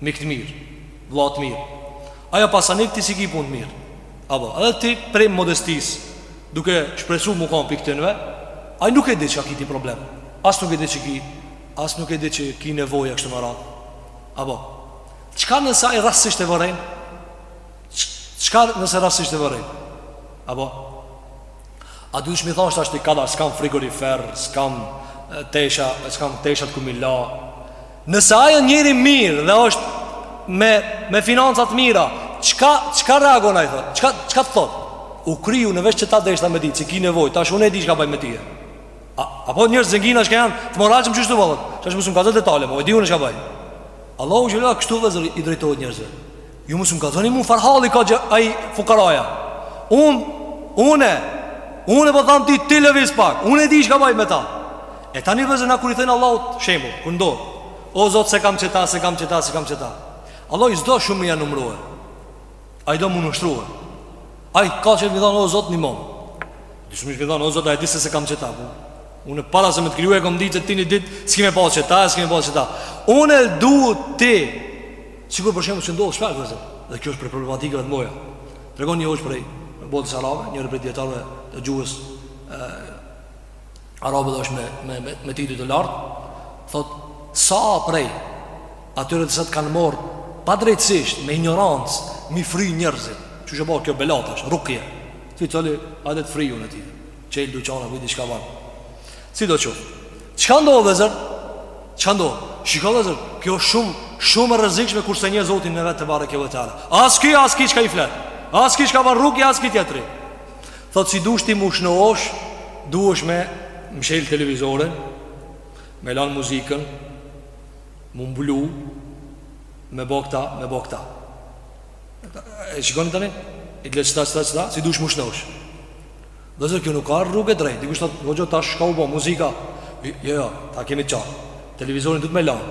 Mik të mirë, vlla të mirë Ai pasanik ti s'i ki punt mirë Apo, edhe ti prej modestisë Duke shpresu mu kanë prej këtynve Ai nuk e di që a ki ti problem As nuk e di që ki As nuk e di që ki nevoja kështu me radhë Apo, çka nëse rastësisht e vërejn Çka nëse rastësisht e vërejn Apo, a dush mi thonë kshtu ashtu i kada S'kam frigorifer, s'kam tesha S'kam teshat ku mi la Nëse ai o njeri i mirë dhe është me, me financa t'mira Çka, çka reagon ai thot? Çka, çka të thot? U kry, unë veç qeta deshta me ditë Si ki nevoj, tash une e di çka baj me tije A, a po njerëz zengina çka janë Të moralshëm qështu bëllët Që është mos um kallzo detale, po e di unë çka baj Allahu xhela kështu vllezër, i drejtohet njerzve Ju mos më kallzoni mu çfarë halli ka qai fukaraja. Unë unë unë po tham ti ti lëviz pak. Unë e di çka bëj me ta. E tani vllezër na kur i thënë Allahut shembull, kur ndo. O Zot s'e kam qeta, s'e kam qeta, s'e kam qeta. Allahi s'do shumë me ja numru. Ai do me u nshtru. Ai ka qef me thon o Zot nimo. S'dush me thon o Zot a e di se s'e kam qeta. Po. Unë para se me të kriju e kam ditë ti një ditë, s'ki me pas qeta, s'ki me pas qeta. Unë e du ti Sikur për shembull që ndodh shpesh vllezër, dhe kjo është prej problematikave të mëdha. Tregon një hoxhë prej botës arabe, njëri prej dijetarëve të gjuhës arabe dhe është me me me, me titull të lartë, thot sa prej atyre të zot kanë marr padrejtësisht me injorancë mi fry njerëzit. Që është bërë kjo bela tash, rukje. Ti thoni, hajde të fryj unë ty? Qe i duqana ku di çka ban Sidoqoftë Çka ndodhë vëllëzër? Çka ndodhë? Shiko vëllëzër, kjo është shumë shumë e rrezikshme kur s'e njeh Zotin e vet tebareke ve teala. As ky as ky çka i flet. As ky çka ban rukje as ky tjetri. Thot si dush ti mu shnosh, duhesh me mshel televizorin, me lan muzikën, mu mbulu, me bo kta, me bo kta. E shikoni tani? I të lështa, shta, shta, si dush mu shnosh. Vllezër kjo nuk a rrugë e drejtë Dikush thotë, hoxhë, tash çka u bo, muzika Jo, jo, ta kemi t'qartë Televizorin duhet me lan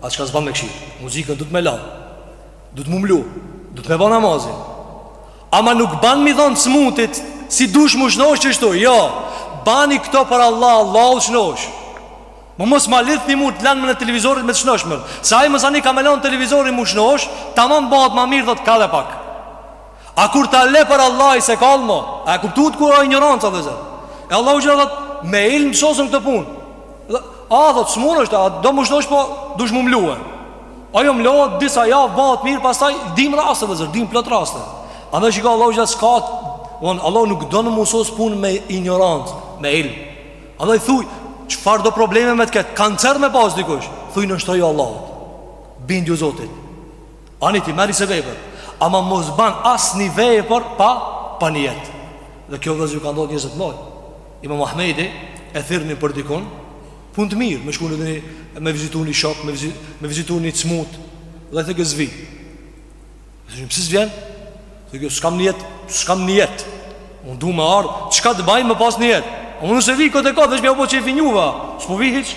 Atë çka s'ban me kshi Muzikën duhet me lan Duhet mu mlu Duhet me bo namazin Ama nuk ban mi thonë smutit Si dush mu shnosh qështu Jo, bani këto për Allah Allahu t'shnosh Mo mos ma lidhni mu të lanmen e televizorit me të shnoshmen Se ai masanej ka me lanë televizorin mu shnosh Taman bahet ma mirë thot kalle pak A kur ta le për Allah s'e kall mo A e kuptut ku e injoranca vllezër E Allahu ia thot Me ilm sosen kto punë, A thot smurë është A do me u shnosh po dush me u mlu Ajo mlohet disa javë Bahet mirë pastaj dim raste vllezër Dim plot raste Andaj shiko Allahu gjitha s'ka Von, Allah nuk don me u sos pun me injorancë Me ilm Andaj thuj Çfarëdo probleme me të ketë Kancer me pas dikush Thuj nënshtroju Allahut Bindju Zotit Ani ti merri si vepër Ama mos ban asnjë vepër pa, pa nijet Dhe kjo vllezër ju ka ndodhë njerzve t'mdhaj Imam Ahmedin e thirrnin për dikun Pun të mirë Me shku në një Me vizitu një shok Me, vizit, me vizitu një t'smut Dhe i thojke s'vi Thoshin pse s'vjen Jo s'kam nijet S'kam nijet Unë du me ardhë Çka të baj me pas nijet Unë nëse vi kot e kom Veç m'jau bo qefin juve S'po vi hiç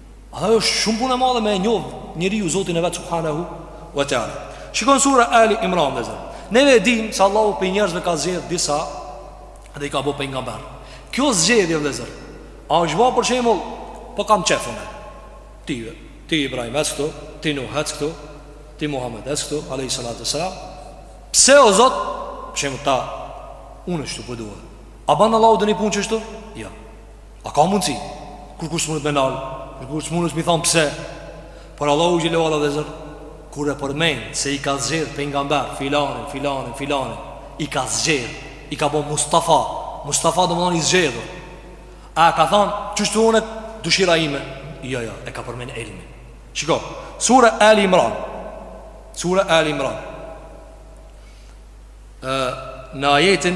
Ajo është shumë punë e madhe me e njoh njeriu Zotin e vet subhanahu wa taala. Shikon sura Ali Imran vllezër. Ne e dimë se Allahu prej njerëzve ka zgjedh disa dhe i ka bo pejgamber. Kjo zgjedhje vllezër. A është ba për shembull po kam qef unë. Ti ti Ibrahim ec ktu, ti Nuh ec ktu, ti Muhammed ec ktu, alayhi salatu wasalam. Pse o zot? Për shembull tha unë shtu po dua. A ban Allahu doni punë qështu? Jo. Ja. A ka mundësi? Kurkush s'mundet me nalë, Kurkush s'mundet me i thonë pse? Por Allahu xhele ue ala vllezër Kur e përmenë se i ka zgjedh pejgamberë Filanin, filanin, filanin I ka zgjedh I ka bo Mustafa Mustafa domethonë i zgjedhur A ka thonë Qështu unet dëshira ime Jo, jo, e ka përmenë ilmin Shiko, sura Ali Imran Sura Ali Imran Në ajetin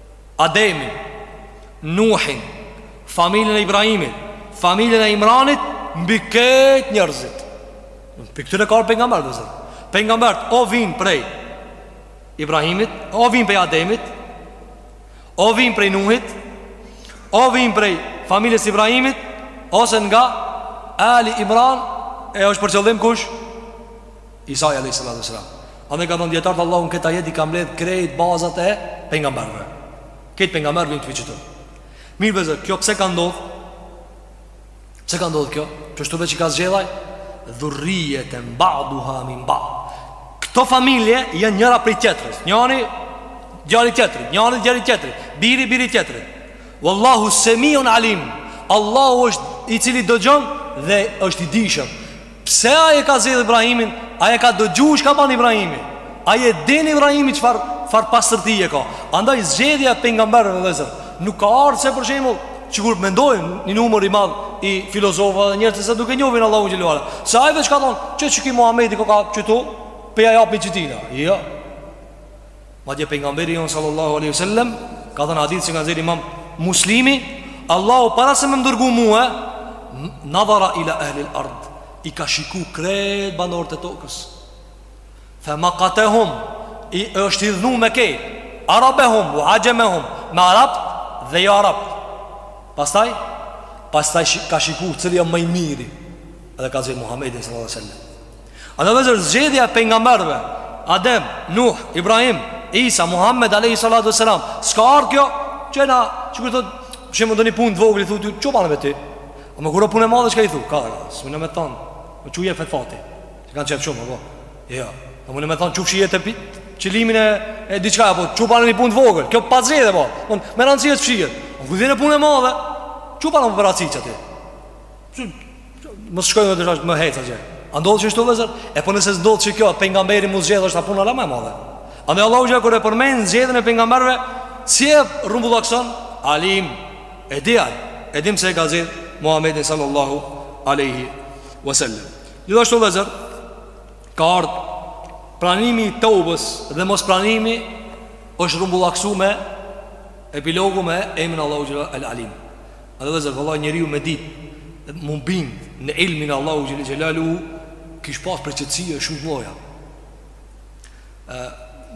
Ademin, Nuhin, familjen e Ibrahimit, familjen e Imranit, mbi krejt njerëzit. Prej këtyre ka ardh pejgamberët, vllezër. Pejgamberët o vinë prej Ibrahimit, o vinë prej Ademit, o vinë prej Nuhit, o vinë prej familjes Ibrahimit, ose nga Ali Imran, e është për qëllim kush? Isai alejhi salatu selam. Andaj ka thënë dijetarët Allahu në këtë ajet i ka mbledh krejt bazat e pejgamberëve. Krejt pejgamberët vijnë të fiçëton. Mirë vllezër, kjo pse ka ndodhur? Pse ka ndodh kjo? Qështu veç i ka zgjedh ai dhurrijeten ba'duha min ba'd. Këto familje janë njëra prej tjetrës. Njani djali i tjetrit, njani djali i tjetrit, biri biri tjetrit. Wallahu semiun alim. Allahu është i cili dëgjon dhe është i dijshëm. Pse ai e ka zgjedh Ibrahimin? Ai e ka dëgju çka ban Ibrahimi. Ai e din Ibrahimi çfar far pastërti e ka. Andaj zgjedhja e pejgamberëve vëllezër nuk ka ardh se për shembull sikur mendojnë një numër i madh i filozofëve dhe njerëzve që nuk e njohin Allahun xhele ue ala. Se ai veç ka thon, qe qiky Muhamedi koka qetu, pe ja japmi qitina. Jo. Madje pejgamberi jon sallallahu alaihi wasallam ka thënë hadith që e ka nxjerr Imam Muslimi, Allahu para se me m'dërgu mue, nadhara ila ahli al-ard, i ka shiku krejt banorët e tokës. Fa maqatahum i është hidhnu me ke Arabehum, u axhemehum Me Arab dhe jo Arab Pastaj Pastaj ka shiku cili a ma i miri Edhe ka nxjerr Muhammedin sallallahu alaihi wasallam. A de vllezër zgjedhja e pejgamberëve Adem, Nuh, Ibrahim, Isa, Muhammed, Alehi Salatu Selam Ska ardhë kjo Që na, që kërë thot Që më do një pun të vogël Thu që banë me ti Ama kur a punë e madhe çka i thu Ka, s'mun me thonë Më që je fetfati Që kanë qepë shumë, apo Jo A mun me thonë që fshije tepihin Qilimin e, e diçka, apo Që banë një pun të vogël Kjo pa zgjedhje, apo Me randësi është fshihet Ama kur vjen punë e madhe Që banë më për raci që ti Mos shkojmë vetë është me hec atje. A ndodh qishtu vllezër? E po nëse s'ndodh qikjo pejgamberi me u zgjedh është puna ma e madhe. Andaj Allahu xha kur e përmend zgjedhjen e pejgamberëve, si e rrumbullakson Alim e di ai. E dim se e ka zgjedh Muhamedin sallallahu alaihi wasallam. Gjithashtu vllezër, ka ardh pranimi i teubes dhe mos pranimi është rrumbullaksu me epilogu me emrin Allahu xha el Alim. A de vllezër, valla njeriu me dit M'u bind në ilmin e Allahu Xhele Xhelaluhu Kish pas për qetësia shumë të mdhoja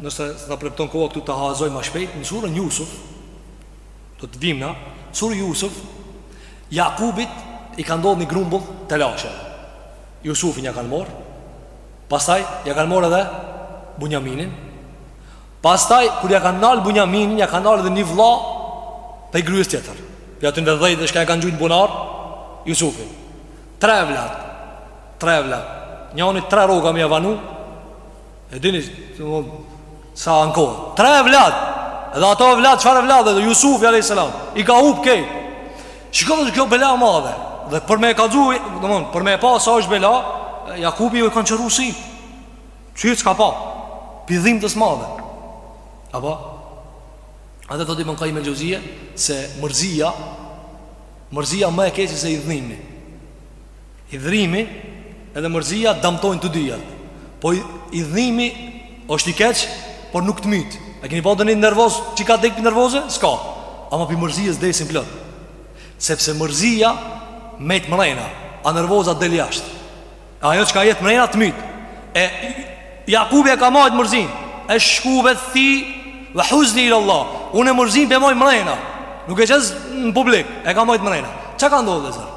Nëse s'na premton koha këtu ta kallzoj ma shpejt Në surën Jusuf Do të dim na Surën Jusuf Jakubit i ka ndodhë një grumbull telashe Jusufin ja kanë morë Pastaj ja kanë morë edhe Bunjaminin Pastaj, kur ja kanë nalë Bunjaminin, ja kanë nalë dhe një vlla Prej grues tjetër Prej atyne dhetve çka e kanë gju n'bunar Jusufin Tre evlad Tre evlad Njani tre rroga me ju vanu E dini Sa ankohet Tre evlad Edhe ato evlad Çfarë evlad Jusufi a.s. I ka hup krejt Shiko dhe kjo bela madhe Dhe për me e kallzu Për me e pa sa është bela Jakubi ju kanë qërru sy Sytë s'ka pa Pi dhimtës s'madhe Apo A de thot Ibn Kajim el Xhevzije Se mërzia Mërzia ma e keqe se idhnimi Idhnimi Edhe mërzia damtojnë të dyjat Po i, idhnimi është i keq Por nuk të myt A keni pa donjë nervoz Që ka dek pi nervoze? Ska Ama pi mërzisë desin plot Sepse mërzia Met mrena A nervoza del jashtë Ajo çka jet mrena të myt E Jakubi e ka majtë mërzinë Eshku bethi ve huzni ilallah Unë mërzinë p'e maj mrena Nuk e qes në publik E ka majtë mrena Ça ka ndodhë vllezër?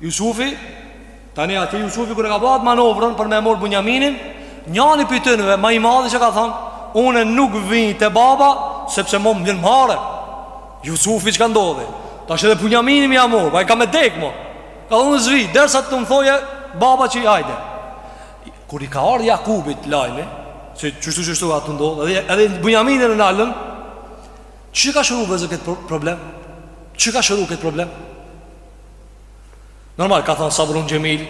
Jusufi Tani atje Jusufi kur e ka bo at manovrën Për me marrë Bunjaminin Njani prej tynve Ma i madhi ça ka thonë Unë nuk vij te baba Sepse më vjen marre Jusufi çka ndodhi Tash edhe Bunjaminin m'ia marrë Baba ka me dekë mo Ka thonë s'vi, dersa të më thojë Baba që hajde Kur i ka ardhë Jakubit lajmi Që qështu qështu ka tu ndodhë Edhe, edhe Bunjaminin e nalën Ç'e ka shëru vllezër këtë problem Ç'e ka shëru këtë problem Normal, ka thonë Sabrun xhemil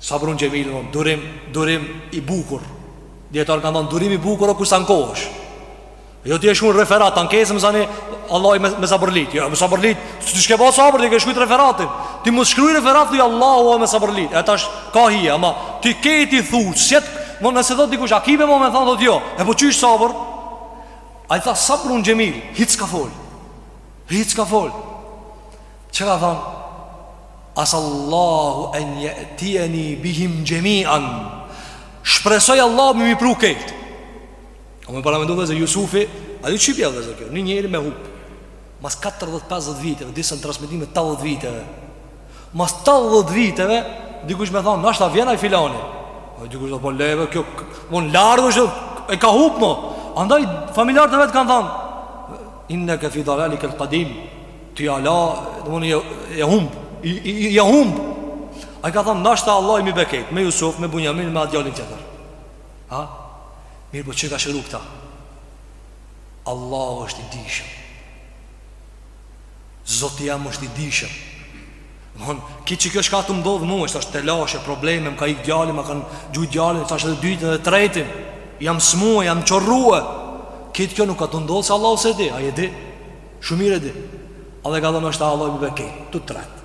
Sabrun xhemil domethon, durim, durim i bukur Dijetarët kanë thonë durim i bukur O kur s'ankohesh Jo ti e shkruan referat ankesë masanej Allahu me, me sabërlit. Jo me sabërlit, ti s'ke bo sabër ti ke shkrujt referatin. Ti mos shkruaj referat ti Allahu me sabërlit. E tash ka hi, ama ti ke ti thu, shet, mo nëse do dikush akive mo me thon do jo. E po qysh sabër? Ai tha sabrun xhemil, hiç s'ka fol. Hiç s'ka fol. Çka thon? Asallahu en je'tijeni bihim xhemian. Shpresoj Allahu me m'i pru krejt. O me paramendu vllezër Jusufi A ju qipja vllezër kjo Një njeri me hup Mas 40-50 viteve Disa n'transmetime 80 viteve Mas 80 viteve Dikush me thonë Nashta vjen ai filani A dikush dhe po leve kjo Mon largë është E ka hup mo Andaj familjarët e vet kanë thonë Inneke fi dalalikel kadim Ti hala Domethon i e hump I, i, i e hump Ai ka thonë Nashta Allahi m'i bje krejt Me Jusuf, me Bunjamin, me at djalin tjetër Ha? Mirëpo ç'e ka shëru këta? Allahu është i dijshëm. Zoti jem është i dijshëm. Domethon, krejt kjo çka tu m'ndodhë mu, është është telashe, probleme, më ka ikë djali, ma kanë gjujtë djalin, tash edhe dytin edhe tretin, jam smue, jam qorrue. Krejt kjo nuk ka tu ndodhë, se Allahu s'e di, ai e di, shumë mirë e di. Andaj ka thonë nashta Allahi m'i bje krejt, të tretë.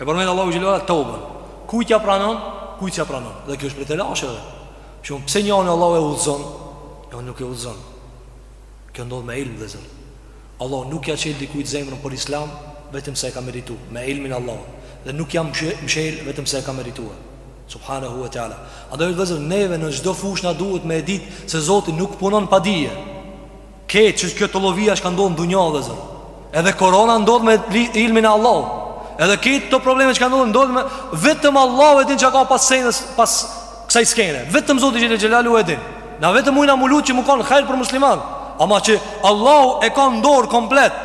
E përmend Allahu xhele ve ala toben. Kujt ja pranon? Kujt ja pranon? Dhe kjo është prej telasheve. Thu pse njonin Allahu e udhëzon, e njonin nuk e udhëzon. Kjo ndodh me ilm vllezër. Allahu nuk ja çel dikujt zemrën për Islam vetëm se e ka merituar me ilmin e Allahut dhe nuk ja mshel vetëm se e ka merituar. Subhanahu wa taala. Andaj vllezër neve në çdo fushë na duhet me e ditë se Zoti nuk punon pa dije. Krejt kjo tollovia çka ndodh n'dunja vllezër Edhe korona ndodh me ilmin e Allahut Edhe këto probleme që ka ndodh Ndodh me vetëm Allahu e din ça ka pas senës Pas kësaj skene Vetëm Zoti xhele xhelaluhu e din Na vetëm mujna m'u lutë që m'u kanë hajr për musliman Ama që Allahu e ka n'dorë komplet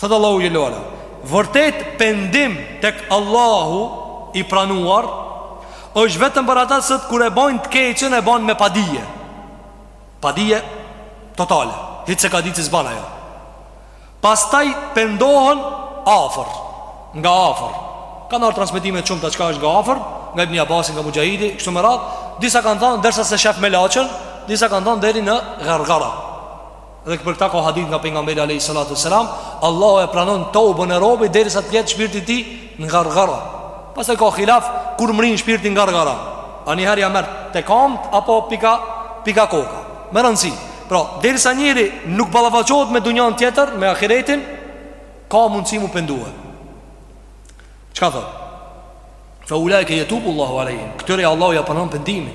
Thotë Allahu xhelle ue ala Vërtet pendim tek Allahu i pranuar është vetëm për ata se kur e bojnë të keqën e bojnë me padije Padije totale Hiç s'e ka ditë se s'ban ajo Pastaj pendohen afër Nga afër Ka ndër transmetime shumë të çka është nga afër Nga Ibni Abbasi, nga Muxhahidi, kështu me radhë Disa kanë thonë, derisa s'e shef melaqen Disa kanë thonë, deri në gargara Dhe për këta ka hadith nga pejgamberi alayhi salatu wasalam, Allahu e pranon tobën e robit derisa të jetë shpirti i tij në gargara. Pastaj ka hilaf kur mrin shpirti në gargara. A niherë ja merr te kamt apo pika pika koka. Me rëndësi. Pra, derisa njeri nuk ballafaqohet me dunjan tjetër, me ahiretin, ka mundësi mu pendu. Çka thot? Fa ulai ke yatubu Allahu alayhim. Këtyre Allahu ja pranon pendimin.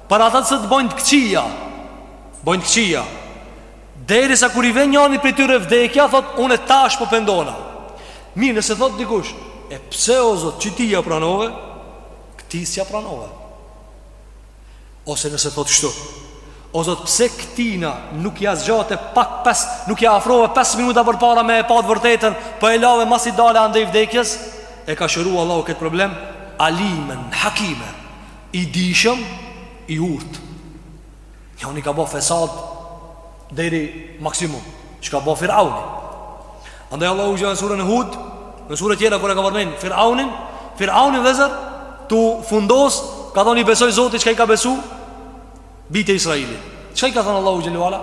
Por ata që bojnë të këqija, bojnë të këqija, derisa kur i vjen njanit prej tyre vdekja, thot, unë tash po pendona. Mirë, nëse thot dikush, e pse o zot, qiti ja pranove, këti s'ja pranove. Ose nëse thot kshtu, o zot, pse këtina nuk ja zgjate pak pes, nuk ja afrove 5 minuta përpara me e pa të vërtetën, po e lave masi dale andej vdekjes, e ka sheru Allahu këtë problem, alimen, hakimen. I dijshëm i urtë Njani ka bo fesad Deri maksimum Çka bo Firauni Andaj Allahu xhelle në suren Hud Në suret tjera kur e ka përmen Firaunin Firauni vllezër Tu fundos Ka thonë i besoj zotit çka i ka besu Bite Israeli Çka i ka thonë Allahu xhelle ue ala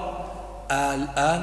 Al-an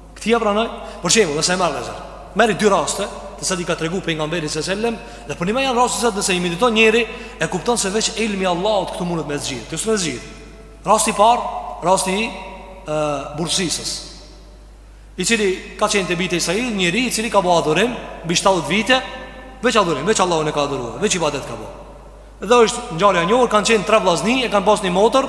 Këti ja pranoj, për shembull, nëse e marr vllezër. Merri dy raste, të cilat i ka treguar pejgamberi s.a.s. dhe përnime janë raste se nëse i mediton njeri, e kupton se veç ilmi i Allahut këtu mundet me zgjidh. Ti s'un e zgjidh. Rasti i parë, rasti i Bursisës. I cili ka qenë te Bite Israil, njeri i cili ka bërë adhurim mbi 70 vite, veç adhurim, veç Allahun e ka adhuruar, veç ibadet ka bërë. Dhe është ngjarja e njohur, kanë qenë tre vllazni, e kanë pasur një motër,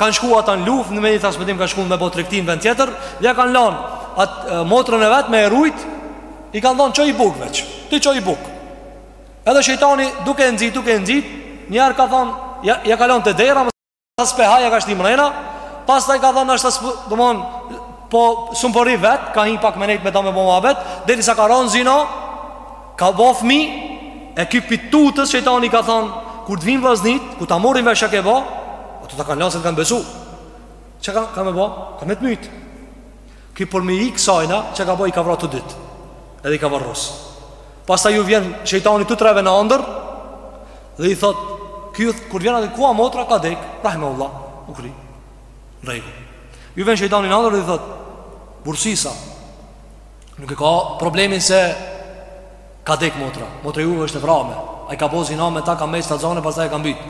kanë shkuar ata në luftë, në ndonji transmetim kanë shkuar me bo tregti n'vend tjetër, dhe ja kanë lënë atë motrën e vet me e rujt, i kanë thënë çoj buk veç. Ti çoj buk. Edhe shejtani duke e nxit, duke e nxit, një herë ka thënë, ja ja ka lënë te dera Pastaj ja ka shti mrena Pastaj ka thonë është ashtu Domethon Po s'un po rri vet Ka hi pak me nejt me ta me bo mhabet Derisa ka ro n'zina Ka bo fmi E ki fi tutës shejtani ka thonë Kur të vinë vllaznit Kur ta marrin vesh ça ke bo Ata ta kanë lanë se t'kanë besu Çka ka me bo Ka me të mytë Ky për me ik ksajna që ka bo i ka vra të dyt Edhe i ka varros Pastaj ju vjen shejtani të treve në andër Dhe i thot Ky kur vjen ata ku a motra ka dek Rahimehullah U kry Regu Ju vjen shejtani në andër dhe i thot Bursisa Nuk e ka problemin se Ka dek motra Motra juj është e vrame A i ka bo zina me ta ka met shtatzane Pastaj e ka mbyt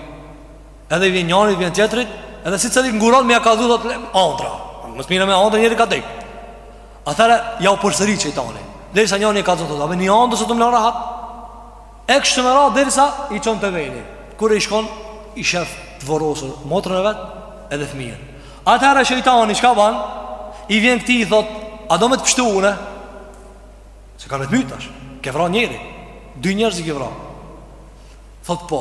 Edhe i vjen njëri, i vjen tjetrit, edhe secili nguron me ja kallxu thot le andra. Mos merru me andra njeri ka dek. Atëher ja u përsërit shejtani. Derisa njëri kallxon thot, a po një andër sot të më rahat. E kështu me radhë derisa i çon te veni. Kur i shkon i shef të vorrosur motrën e vet edhe fëmijën. Atëher shejtani çka bën? I vjen këtij i thot, a do me të pështu une? Se kan me të myt tash, ke vra njeri, dy njerëz i ke vra. Thot po,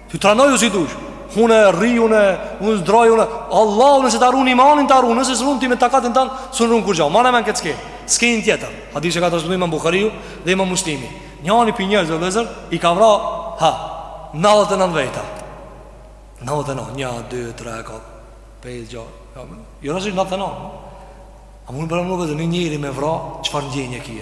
Ti trenoju si dush Hune, rriune, unë zdrajune Allahu nëse ta run imanin ta run Nëse s'e run ti me takatin tanë, s'run kurgjo Ma në men këtë skenë, skenën tjetër Hadisi që ka transmetu imam Buhariu dhe imam Muslimi Njani prej njerëzve vllezër, i ka vra Ha, nandhetenan vejta Nandhetenan, një, dy, tre, katër Pesë, gjashtë jo, jo nësë i nandhetenan A mund paramenu vllezër, një njeri me vra Çfarë ndjenje ke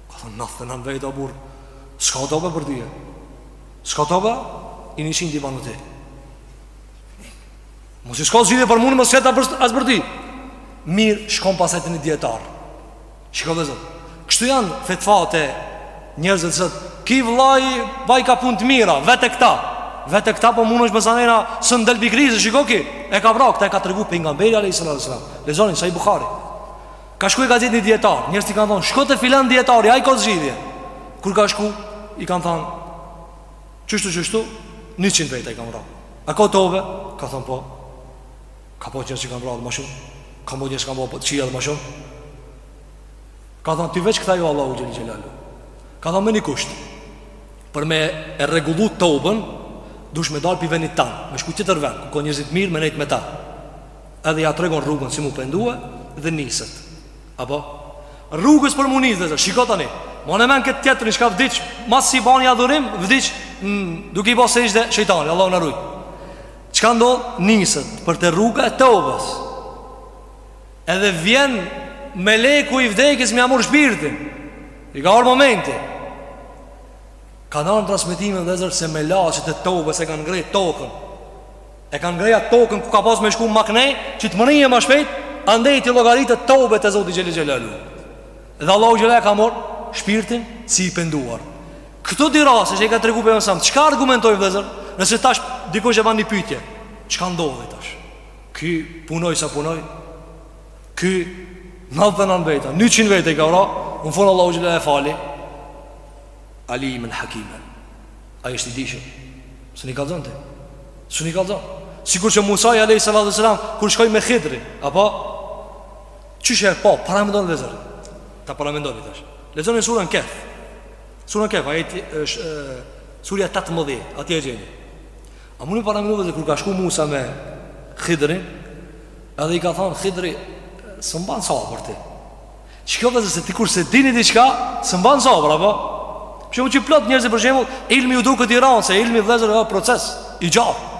Ka thënë nandhetenan vejta o burrë S'ka tobe për ty S'ka tobe I njëqindi banu ti Masi s'ka zgjidhje për mu Mos ketë as për ty Mirë shkon pastaj te një dijetar Shiko vllezër Kështu janë fetfat e Njerëzve vllezër Ky vllaj Vaj ka pun të mira Vete këta Vete këta po mundohesh me zanera S'mun del pi krize Shko ky E ka vra Këta e ka tregu Pejgamberi Alejhi selam Lexoni Sahih Buhari Ka shku e ka zgjidh një dijetar Njerëzit i kanë thonë Shko te filan dijetari Ai ka zgjidhje Kur ka shku I ka thonë Qështu qështu Njëqin vejta i kam vra A ka tobe Ka thonë po Ka po njerëz që kanë vra dhe ma shumë Ka po njerëz që kanë vra qia dhe ma shumë Ka thonë Ti veç kthehju Allahut xhele xhelaluhu Ka thonë me një kusht Për me e rregullu toben Dush me dalë pi venit tanë Me shku tjetër ven Ku ka njerëz t'mirë me nejtë me ta Edhe ja tregon rrugën si mu pendue Dhe niset Apo Rrugës për mu nisë vllezër Shiko tani Ma në men këtë tjetrin Çka vdiq Masi i bani adhurim Vdiq Duke i bo sexhde shejtanit Allahu na rujt Çka ndodh Niset Për te rruga e tobës Edhe vjen Meleku i vdekjes Me ia marr shpirtin I ka ardh momenti Ka në në transmetime vllezër Se melaqet e tobës E kanë ngrejt tokën E ka ngre ai tokën ku ka pas me shku ma këne që të mrrije ma shpejt Andej t'i llogaritet teubeja te Zoti xhele xhelalu Dhe Allahu xhele ia ka mor shpirtin si i penduar Këto dy raste që i ka tregu Pejgamberi selam Çka argumentojnë vëllezër Nëse tash dikush e ban një pytje Çka ndodhi tash Ky punoj sa punoj Ky nëntëdhjetë e nëntë veta Njëqind veta i ka vra Në fund Allahu xhele e fali Alimen Hakima Ai është i dishëm. S'ni kallzon ti. S'ni kallzon. Sikur që Musai alejhi salatu selam kur shkoi me Khidrin, apo qysh e po paramendon vëllezër. Ta paramendoni tash. Lexoni surën Kehf. Surën Kehf, është surja 18, atje e gjeni. A muni paramendu vëllezër kur ka shku Musa me Khidrin? Edhe i ka thon Khidri, s'e mban sabër ti. Çka vëllezër se ti kur s'e din diçka, s'e mban sabër apo? Për shembull qe plot njerëz për shembull, ilmi u duket i rëndë, se ilmi vëllezër është proces i gjatë.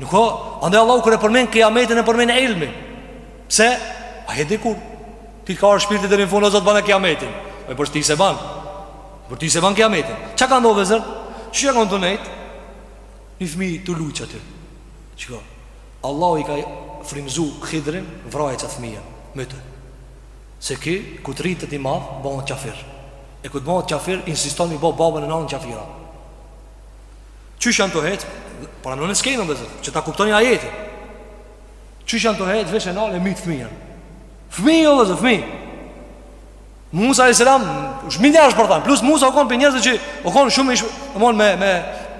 Nuk ka, andaj Allahu kur e përmend kiametin e përmend ilmin. Pse? A e di kur? Ti ka shpirtin deri në fund o Zot bane kiametin. Po për ty s'e ban. Për ty s'e ban kiametin. Çka ka ndodhur vëllezër? Çka ka ndodhur? Një fëmijë tu lujt aty. Çka? Allahu e ka frymzu Khidrin vraje qat fëmijë, myte. Se ky kur të rritet i madh bëhet qafir. E kur të bëhet qafir insiston m'i bë babën e nënën qafira. Qysh janë tu hec Paramendone skenën vëllezër që ta kuptoni ajetin Qysh janë tu hec veç u nal e myt fëmijën Fëmijë o vëllezër Fëmijë Musa alejhi selam është më njerëz për ta. Plus Musa u kon pi njerëzve që u kon shumë ish, domethon me me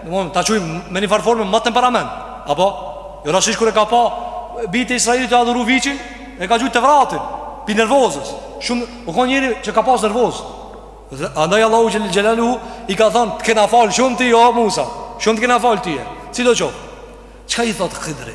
domethon ta qujm me një farë forme më temperament. Apo jo rastësisht kur e ka pa bijtë e Israilit tu adhuru viçin, e ka gjuajt Tevratin, pi nervozës. Shumë u kon njeri që ka pas nervozë. Dhe andaj Allahu xhele xhelalu i ka thon të kena fal shumë ti o Musa. Shumë të kena fal ti. Sidoqoftë, çka i thot Khidri?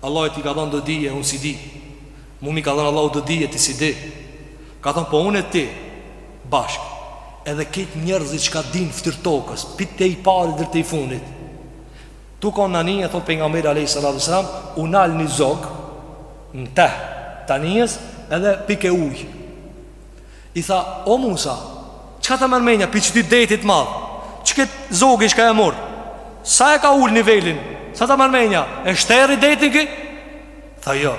Allahu t'i ka dhënë do dije unë s'i di Mu m'i ka dhënë Allahu do dije ti s'i di Ka thënë po unë e ti bashkë Edhe krejt njerëzit çka dinë n'fytyrë t'tokës pi te i pari deri te i funit Tu kanë n'anije, thot Pejgamberi alejhi salatu ve selam u nal një zog Në teh të anijes edhe pike ujë I tha, O Musa, çka ta merr menja prej këtij detit të madh? Qeky zogi çka e mor? Sa e ka ul nivelin? Sa ta merr menja? E shterri detin ky? Tha, Jo.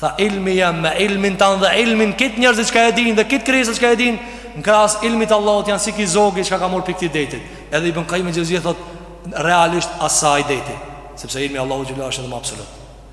Tha, Ilmi jem me ilmin tan dhe ilmin krejt njerëzit çka e dinë dhe krejt krijesat çka e dinë, në krahasim ilmit të Allahut janë si ky zogi çka ka marr prej këtij detit. Edhe Ibn Kajjim el-Xhevzi thotë realisht as ai deti, sepse ilmi i Allahut xhelalu është edhe më absolut.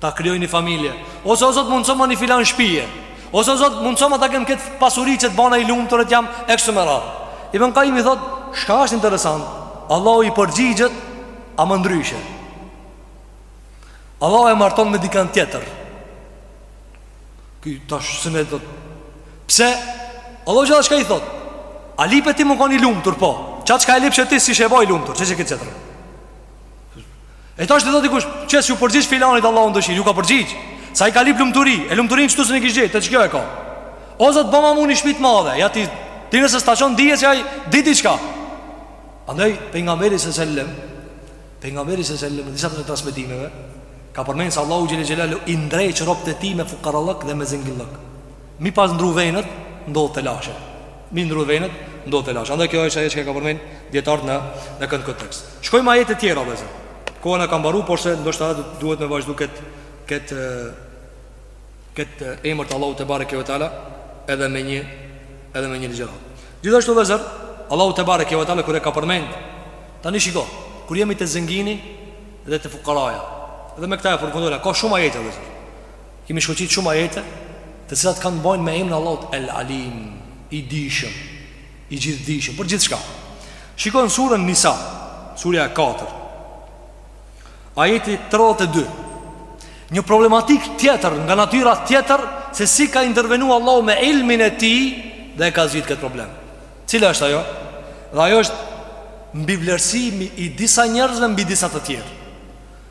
Ta krijoj ni familje Ose o zot mundësoma ni filan shpije Ose o zot mundësoma ta kem këtë pasuri që të bana i lumtur në jetën teme e kështu me radhë Ibn Kajimi thot Shka është interesant Allahu i përgjigjet Ama ndryshe Allahu e marton me dikan tjetër Ky tash e s'e do Pse Allahu xhelle çka i thot A lipe ti me kan i lumtur po Qat çka e lipshe ti s'ishe ba i lumtur Qe qe këtë tjetër E tash të thotë dikush, qe s'ju përgjigj filanit Allahu n'dëshirë, ju ka përgjigj. Se ai ka lip lumturi, e lumturin qtu s'e kish gjetë, te qikjo e ka. O Zot, bëma mua një shtëpi të madhe, ja ti ti nëse sta çon dihet se ai di diçka. Andaj pejgamberi sallallahu alajhi wasallam, pejgamberi sallallahu alajhi wasallam, disa të transmetimeve ka përmendur se Allahu xhelle xhelaluhu i ndreq robët e tij me fukarallëk dhe me zengillëk. Mi pas ndrru venet, ndodh telashe Mi ndrru venet, ndodh telashe Andaj kjo është ajo që e kanë përmend dijetarët në, në këtë kontekst Shkojmë ajete tjera, vllezër Kohën e kam baru, porse ndoshta duhet me vazhdu këtë Këtë Këtë emër të Allahut tebareke ve teala Edhe me një Edhe me një ligjëratë Gjithashtu vllezër Allahu tebareke ve teala kur e ka përmend Tani shiko Kur jemi te zengini dhe te fukaraja Dhe me këta e përfundojmë Ka shumë ajete vllezër Kemi shkoqit shumë ajete të cilat kanë të bajnë me emrin e Allahut El Alim, i dijshëm, i gjithdijshëm për gjithçka. Shiko në surën Nisa, surja e 4. Ajeti 32. Një problematik tjetër nga natyra tjetër se si ka intervenu Allahu me ilmin e tij dhe e ka zgjidh këtë problem. Cila është ajo? Dhe ajo është mbivlerësimi i disa njerëzve mbi disa të tjerë.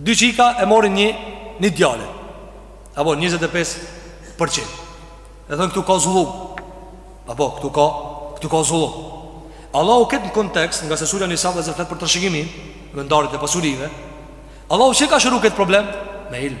Dy çika e morin një, një djale Apo 25% E thonë këtu ka zullum Apo këtu ka, këtu ka zullum Allahu këtë në kontekst Ngase surja Nisa vllezër flet për trashëgimin Ndarjet e pasurive Allahu qysh e ka shëru këtë problem Me ilm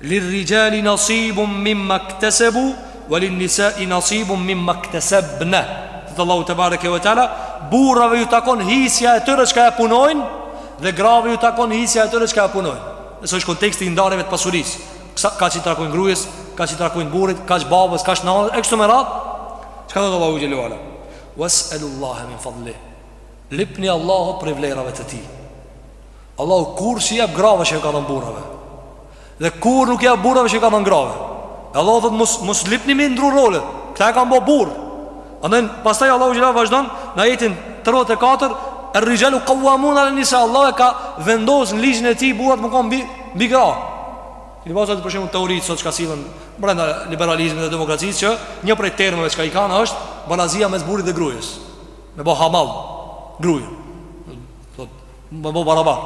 Lirrijali nasibun mimma iktesebu wa lin nisai nasibun mimma iktesebne Thotë Allahu te bareke ve teala Burrave ju takon hisja e tyre çka ja punojnë Dhe grave ju takon hisja e tyre çka ja punojnë Nëse është konteksti i ndarjeve të pasurisë Kësa, Kaq i takojnë grujës, kaq i takojnë burrit, kaq babës, kaq nanës E kështu me radhë Çka thotë Allahu xhelle ve ala Wes'elullahe min fadlih Lipni Allahun prej vlerave të tij Allahu kurrë s'i jep grave çka i ka dhënë burrave. Dhe kurrë nuk jep burrave çka i ka dhënë grave. E Allahu thotë mos mos lipni me ndrru rolet. Këta e kam bo burr. Andaj pastaj Allahu xhelle vazhdon në ajetin 34 Ar-rijalu qawwamun 'ala nisa Allahu e ka vendos në ligjin e tij burrat me kanë mbi mbi gra. Keni parë për shembull teoritë sot çka sillen brenda liberalizmit dhe demokracisë që një prej termave çka i kanë është barazia mes burrit dhe grujës. Me bë hamall grujën. Me bo barabar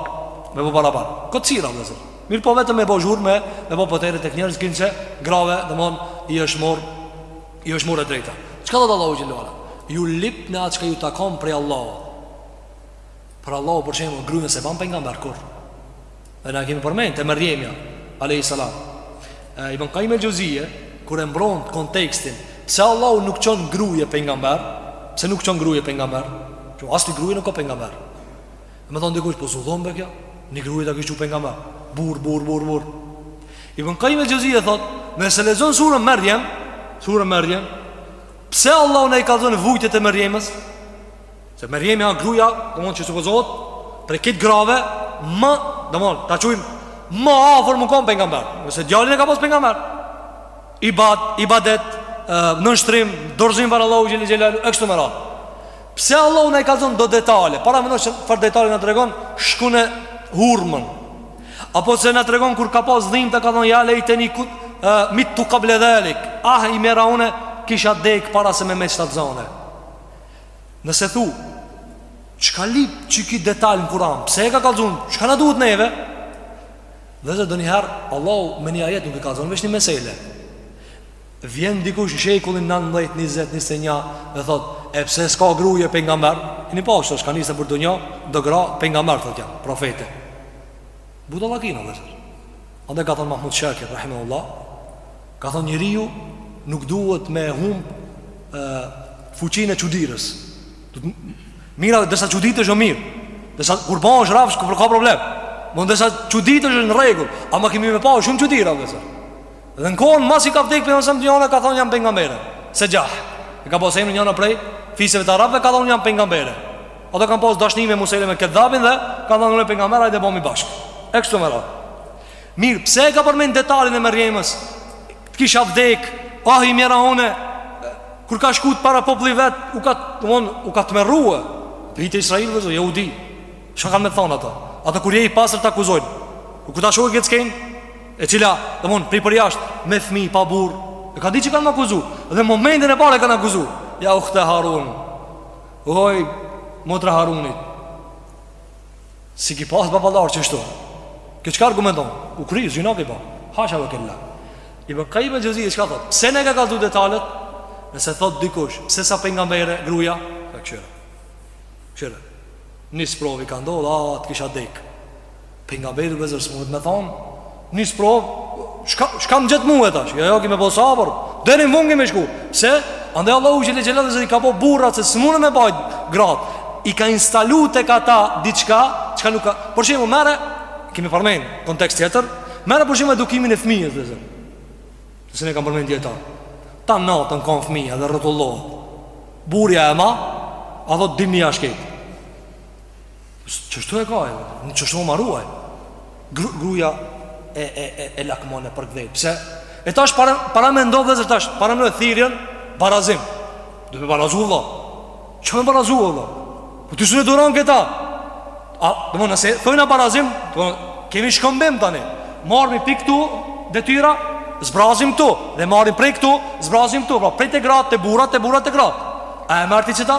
Me bo barabar Këtë cira vllezër Mirëpo vetëm me bo zhurmë Me bo potere tek njerëz Kinse grave domethon I është mor I është mor e drejta Çka thot Allahu xhel-le ve ala Ju lipni atë çka ju takon prej Allahu Por Allahu për shembull Grujen s'e ban pejgamber kurr Dhe na kemi përmend te Merjemja alejhi selam. E, Ibn Kajim el-Xhevzije kur e mbron kontekstin pse Allahu nuk çon gruje pejgamber, pse nuk çon gruje pejgamber, asnjë gruje nuk ka pejgamber. Me thon dikush po zullum be kjo, një gruje ta kish çu pejgamber. Burr burr burr burr. Ibn Kajim el-Xhevzije thot, nëse lexon suren Merjem, suren Merjem, pse Allahu na i kallzon vujtjet e Merjemes? Se Merjemi a gruja, domethon që supozohet, prej krejt grave, më, domethon, ta qujm, ma afër me kon pejgamber. Nëse djalin e ka pas pejgamber. Ibat, ibadet, nënshtrim, dorëzim për Allahun Xhel-le Xhelaluhu, e kështu me radhë. Pse Allahu na i kallzon do detale, paramendo se çfarë detale na tregon, shkune hurmën. Apo pse na tregon kur ka pas dhimta ka thonë, ja lejteni mittu kable dhelik, ah e mjera une, kisha dek para se me met shtatzanë. Nëse thu, çka lyp qiky detal në Kuran, pse e ka kallzu, çka na duhet neve? Vllezër donjëherë, Allahu me një ajet nuk e kallzon veç një mesele. Vjen dikush në shekullin 19, 20, 21, dhe thot, e pse s'ka gruje pejgamber? Kini pa çka nise për dunja, do gra pejgamber, thot jam profete. Budallakina, vllezër. Andej ka thonë Mahmud Shakir, rahimahullah, Ka thonë njeriu nuk duhet me e humb e, fuqinë e çudirës Mirë, dërsa çuditesh o jo mirë Dërsa kur bahesh rrafsh, kur ka problem Më dërsa çuditesh në rregull Ama kemi me pa shumë çudira Dhe në kohën, masi ka vdek për nësëm të Ka thonë jam pejgambere Sexhah E ka pas emrin njëna prej Fiseve të arabve ka thonë jam pejgambere Ato kanë pas dashni me Musejleme Kedhdhabin dhe Ka thonë ne pejgamberë, hajde bohemi bashkë E kshtu me radhë Mirë, pse e ka përmend detalin e Merjemes? Të kisha vdek, ah e mjera une, kur ka shku para popullit vet, u ka von, u ka tmerru. Bijt e Israilit vllezër Jehudi. Çka kanë me thon ata? Ata kur je i pastër të akuzojnë. E kur ta shohin qet skenë? E cila, domthon, prej përjashtë, me fëmi pa burrë. E ka dit që kanë me akuzu. Dhe momentin e parë e kanë akuzu. Ja uhte Harun. Oj, motra e Harunit. S'i ki pas baballarët qeshtu Kjo çka argumenton U kry, zina ki ba Hasha ve kel-la Ibn Kajim el-Xhevzije çka thot Pse na i ka kallzu detalet Nëse thot dikush Pse s'a pejgambere gruja Dhe kshyre Kshyre Ni sprovë i ka ndodh Ah të kisha dek Pejgamberi vllezër S'mundet me thonë Ni sprovë, çka çka më gjet mua tash? Jo, jo, ki me bo sabër. Deri në fund ki me shku. Se andaj Allahu xhel-le xhelaluhu i ka bo burrat se s'mundën me bajt grat. I ka instalu tek ata diçka, çka nuk ka. Për shembull, merre kemi përmend kontekst tjetër, merre për shembull edukimin e fëmijës, vllezër. Se ne kam përmend dietar. Ta natën kan fëmija dhe rrotullohet. Burri a e ma, a do dilni jashtë. Qështu e ka, në qështu më marruaj. Gruja e e e e lakmon e përkdhel. Pse? E tash para para më ndodh vetë tash, para më thirrën barazim. Do m'u barazu vëlla. Çfarë barazu vëlla? Po ti s'e duron këta. A, domethënë nëse thojna barazim, do kemi shkëmbim tani. Marrim pi këtu detyra, zbrazim këtu dhe marrim prej këtu, zbrazim këtu, pra prej te gratë te burrat, te burrat te gratë. A e merrte qita?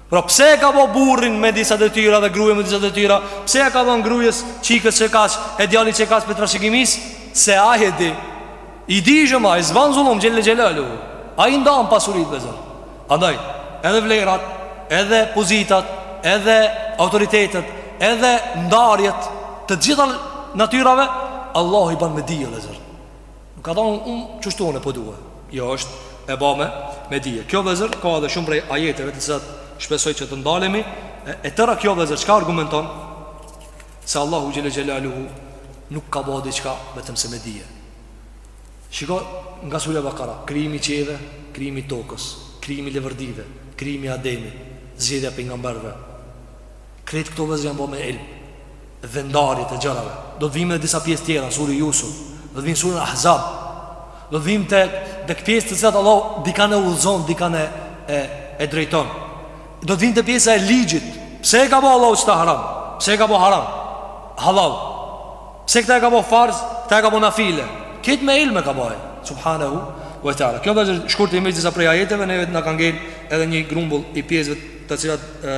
Pra pse e ka bo burrin me disa detyra dhe gruen me disa detyra Pse e ka dhon grujës çikës qekaq e djalit qekaq prej trashigimisë Se ai e di I dijshëm ai s'ban zullum xhel-le xhelaluhu Ai ndan pasuritë vllezër Andaj edhe vlerat edhe pozitat edhe autoritetet edhe ndarjet të gjitha natyrave Allahu i ban me dije vllezër Nuk ka thonë qështu unë e po due Jo është e bame, me dije Kjo vllezër ka edhe shumë prej ajeteve te cilat Shpresoj që të ndalemi E, e tëra kjo vllezër çka argumenton Se Allahu xhel-le xhelaluhu Nuk ka ba diçka vetëm se me dije Shiko nga surja Bekare Krijimi i qiejve, krijimi i tokës Krijimi i leverdive, krijimi i Ademit Zgjedhja e pejgamberëve Krejt këto vllezër janë bo me ilm Dhe ndarjet e gjërave Do të vimë edhe disa pjesë tjera Surja Jusuf Do të vimë surën Ahzab Do të vimë tek Tek pjesët të cilat Allahu Dikan e udhëzon Dikan e, e drejton Do të vimë te pjesa e ligjit Pse e ka bo Allahu qëta haram Pse e ka bo haram Halal Pse këta e ka bo farz Këta e ka bo nafile Krejt me ilm e ka bo ai Subhanehu ve teala Kjo është shkurtimisht disa prej ajeteve Neve na kanë ngel Edhe një grumbull i pjesëve Të cilat e,